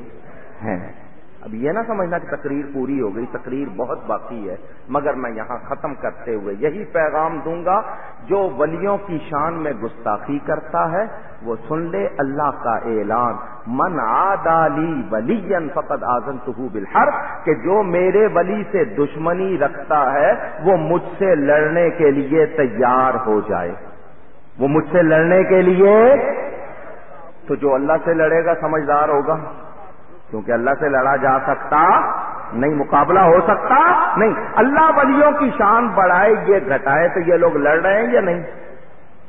ہیں۔ اب یہ نہ سمجھنا کہ تقریر پوری ہو گئی، تقریر بہت باقی ہے، مگر میں یہاں ختم کرتے ہوئے یہی پیغام دوں گا، جو ولیوں کی شان میں گستاخی کرتا ہے، وہ سن لے اللہ کا اعلان۔ من آدالی ولی فقط آزم تو بالحر کہ جو میرے ولی سے دشمنی رکھتا ہے، وہ مجھ سے لڑنے کے لیے تیار ہو جائے۔ وہ مجھ سے لڑنے کے لیے تو جو اللہ سے لڑے گا سمجھدار ہوگا کیونکہ اللہ سے لڑا جا سکتا نہیں، مقابلہ ہو سکتا نہیں۔ اللہ ولیوں کی شان بڑھائے، یہ گھٹائے تو یہ لوگ لڑ رہے ہیں یا نہیں؟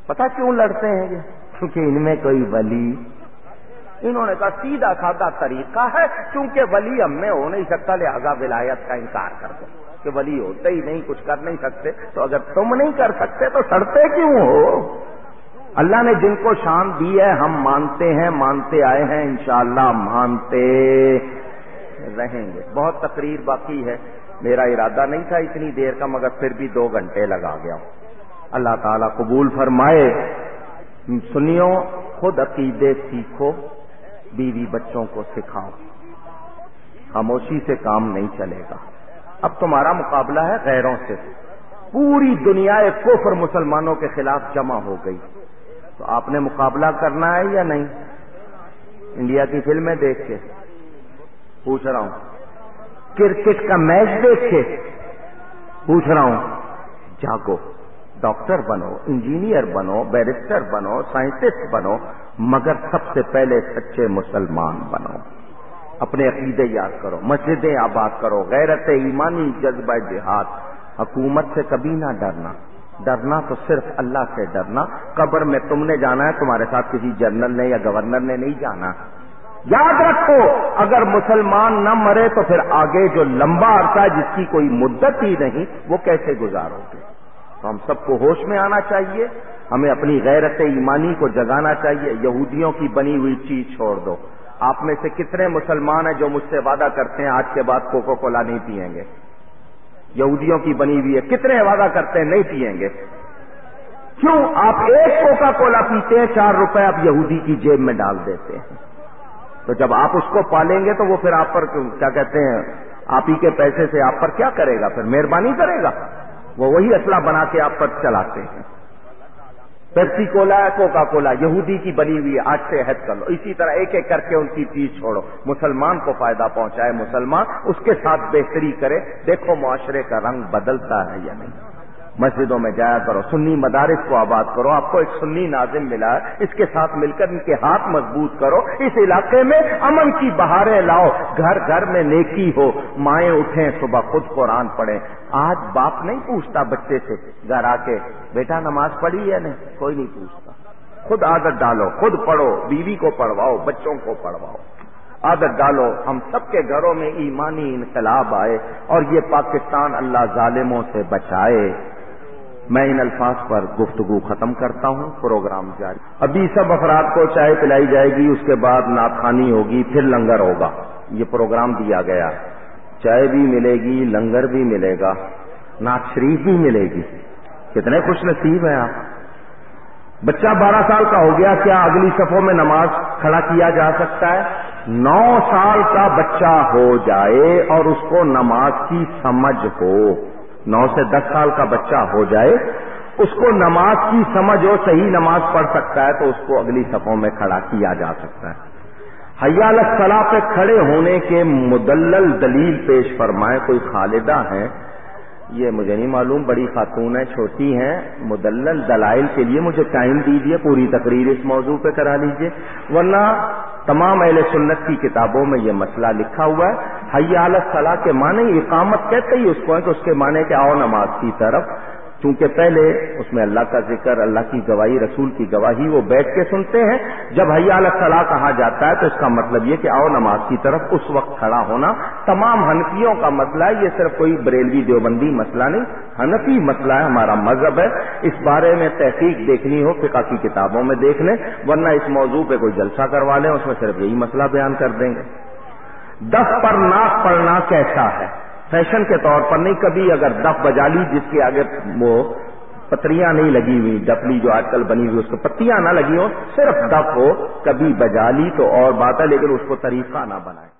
پتا کیوں لڑتے ہیں یہ؟ کیونکہ ان میں کوئی ولی۔ انہوں نے کہا، سیدھا سادہ طریقہ ہے کیونکہ ولی ہم میں ہو نہیں سکتا، لہذا ولایت کا انکار کر دو۔ کہ ولی ہوتے ہی نہیں، کچھ کر نہیں سکتے۔ تو اگر تم نہیں کر سکتے تو سڑتے کیوں ہو؟ اللہ نے جن کو شان دی ہے، ہم مانتے ہیں، مانتے آئے ہیں، انشاءاللہ مانتے رہیں گے۔ بہت تقریر باقی ہے۔ میرا ارادہ نہیں تھا اتنی دیر کا، مگر پھر بھی دو گھنٹے لگا گیا ہوں۔ اللہ تعالیٰ قبول فرمائے۔ سنیو خود عقیدے سیکھو، بیوی بچوں کو سکھاؤ۔ خاموشی سے کام نہیں چلے گا۔ اب تمہارا مقابلہ ہے غیروں سے۔ پوری دنیا کوفر مسلمانوں کے خلاف جمع ہو گئی۔ تو آپ نے مقابلہ کرنا ہے یا نہیں؟ انڈیا کی فلمیں دیکھ کے۔ پوچھ رہا ہوں۔ کرکٹ کا میچ دیکھ کے۔ پوچھ رہا ہوں۔ جاگو۔ ڈاکٹر بنو، انجینئر بنو، بیرسٹر بنو، سائنٹسٹ بنو، مگر سب سے پہلے سچے مسلمان بنو۔ اپنے عقیدے یاد کرو۔ مسجدیں آباد کرو۔ غیرت ایمانی جذبہ جہاد۔ حکومت سے کبھی نہ ڈرنا۔ ڈرنا تو صرف اللہ سے ڈرنا۔ قبر میں تم نے جانا ہے، تمہارے ساتھ کسی جنرل نے یا گورنر نے نہیں جانا۔ یاد رکھو، اگر مسلمان نہ مرے تو پھر آگے جو لمبا عرصہ جس کی کوئی مدت ہی نہیں، وہ کیسے گزارو گے؟ تو ہم سب کو ہوش میں آنا چاہیے۔ ہمیں اپنی غیرت ایمانی کو جگانا چاہیے۔ یہودیوں کی بنی ہوئی چیز چھوڑ دو۔ آپ میں سے کتنے مسلمان ہیں جو مجھ سے وعدہ کرتے ہیں، آج کے بعد کوکو کولا نہیں پئیں گے۔ یہودیوں کی بنی ہوئی ہے۔ کتنے وعدہ کرتے ہیں، نہیں پیئیں گے۔ کیوں؟ آپ ایک کوکا کولا پیتے ہیں، چار روپے آپ یہودی کی جیب میں ڈال دیتے ہیں۔ تو جب آپ اس کو پالیں گے تو وہ پھر آپ پر کیا کہتے ہیں، آپ ہی کے پیسے سے آپ پر کیا کرے گا؟ پھر مہربانی کرے گا۔ وہ وہی اسلحہ بنا کے آپ پر چلاتے ہیں۔ پیپسی کولا ہے، کوکا کولا، یہودی کی بنی ہوئی ہے آج سے عہد کر لو۔ اسی طرح ایک ایک کر کے ان کی چیز چھوڑو۔ مسلمان کو فائدہ پہنچائے مسلمان، اس کے ساتھ بہتری کرے۔ دیکھو معاشرے کا رنگ بدلتا ہے یا نہیں۔ مسجدوں میں جایا کرو، سنی مدارس کو آباد کرو، آپ کو ایک سنی ناظم ملا ہے اس کے ساتھ مل کر ان کے ہاتھ مضبوط کرو، اس علاقے میں امن کی بہاریں لاؤ، گھر گھر میں نیکی ہو، مائیں اٹھیں، صبح خود قرآن پڑھیں۔ آج باپ نہیں پوچھتا بچے سے، گھر آ کے، بیٹا نماز پڑھی یا نہیں؟ کوئی نہیں پوچھتا۔ خود عادت ڈالو، خود پڑھو، بیوی کو پڑھواؤ، بچوں کو پڑھواؤ۔ عادت ڈالو، ہم سب کے گھروں میں ایمانی انقلاب آئے اور یہ پاکستان اللہ ظالموں سے بچائے۔ میں ان الفاظ پر گفتگو ختم کرتا ہوں، پروگرام جاری۔ ابھی سب افراد کو چائے پلائی جائے گی، اس کے بعد ناخانی ہوگی، پھر لنگر ہوگا۔ یہ پروگرام دیا گیا۔ چائے بھی ملے گی، لنگر بھی ملے گا، نعت شریف بھی ملے گی۔ کتنے خوش نصیب ہیں آپ۔ بچہ بارہ سال کا ہو گیا، کیا اگلی صفوں میں نماز کھڑا کیا جا سکتا ہے؟ نو سال کا بچہ ہو جائے اور اس کو نماز کی سمجھ ہو۔ نو سے دس سال کا بچہ ہو جائے، اس کو نماز کی سمجھ ہو صحیح نماز پڑھ سکتا ہے تو اس کو اگلی صفوں میں کھڑا کیا جا سکتا ہے۔ حیال صلاح پہ کھڑے ہونے کے مدلل دلیل پیش فرمائے، کوئی خالدہ ہیں یہ مجھے نہیں معلوم، بڑی خاتون ہے چھوٹی ہیں، مدلل، دلائل کے لیے مجھے ٹائم دیجیے پوری تقریر اس موضوع پہ کرا لیجیے ورنہ تمام اہل سنت کی کتابوں میں یہ مسئلہ لکھا ہوا ہے حیال صلاح کے معنی اقامت کہتے ہی اس کو ہے کہ اس کے معنی کہ آؤ نماز کی طرف۔ چونکہ پہلے اس میں اللہ کا ذکر، اللہ کی گواہی، رسول کی گواہی، وہ بیٹھ کے سنتے ہیں۔ جب حیا صلاح کہا جاتا ہے تو اس کا مطلب یہ کہ آؤ نماز کی طرف اس وقت کھڑا ہونا۔ تمام ہنفیوں کا مسئلہ ہے، یہ صرف کوئی بریلوی دیوبندی مسئلہ نہیں ہنفی مسئلہ ہے، ہمارا مذہب ہے۔ اس بارے میں تحقیق دیکھنی ہو، فقہ کی کتابوں میں دیکھ لیں، ورنہ اس موضوع پہ کوئی جلسہ کروا لیں، اس میں صرف یہی مسئلہ بیان کر دیں گے۔ دس پر ناک پڑنا کیسا ہے؟ فیشن کے طور پر نہیں، کبھی اگر دف بجا لی جس کے آگے وہ پتریاں نہیں لگی ہوئی، ڈپلی جو آج کل بنی ہوئی، اس کو پتیاں نہ لگی ہوں، صرف دف ہو، کبھی بجا لی تو اور بات ہے، لیکن اس کو طریقہ نہ بنائے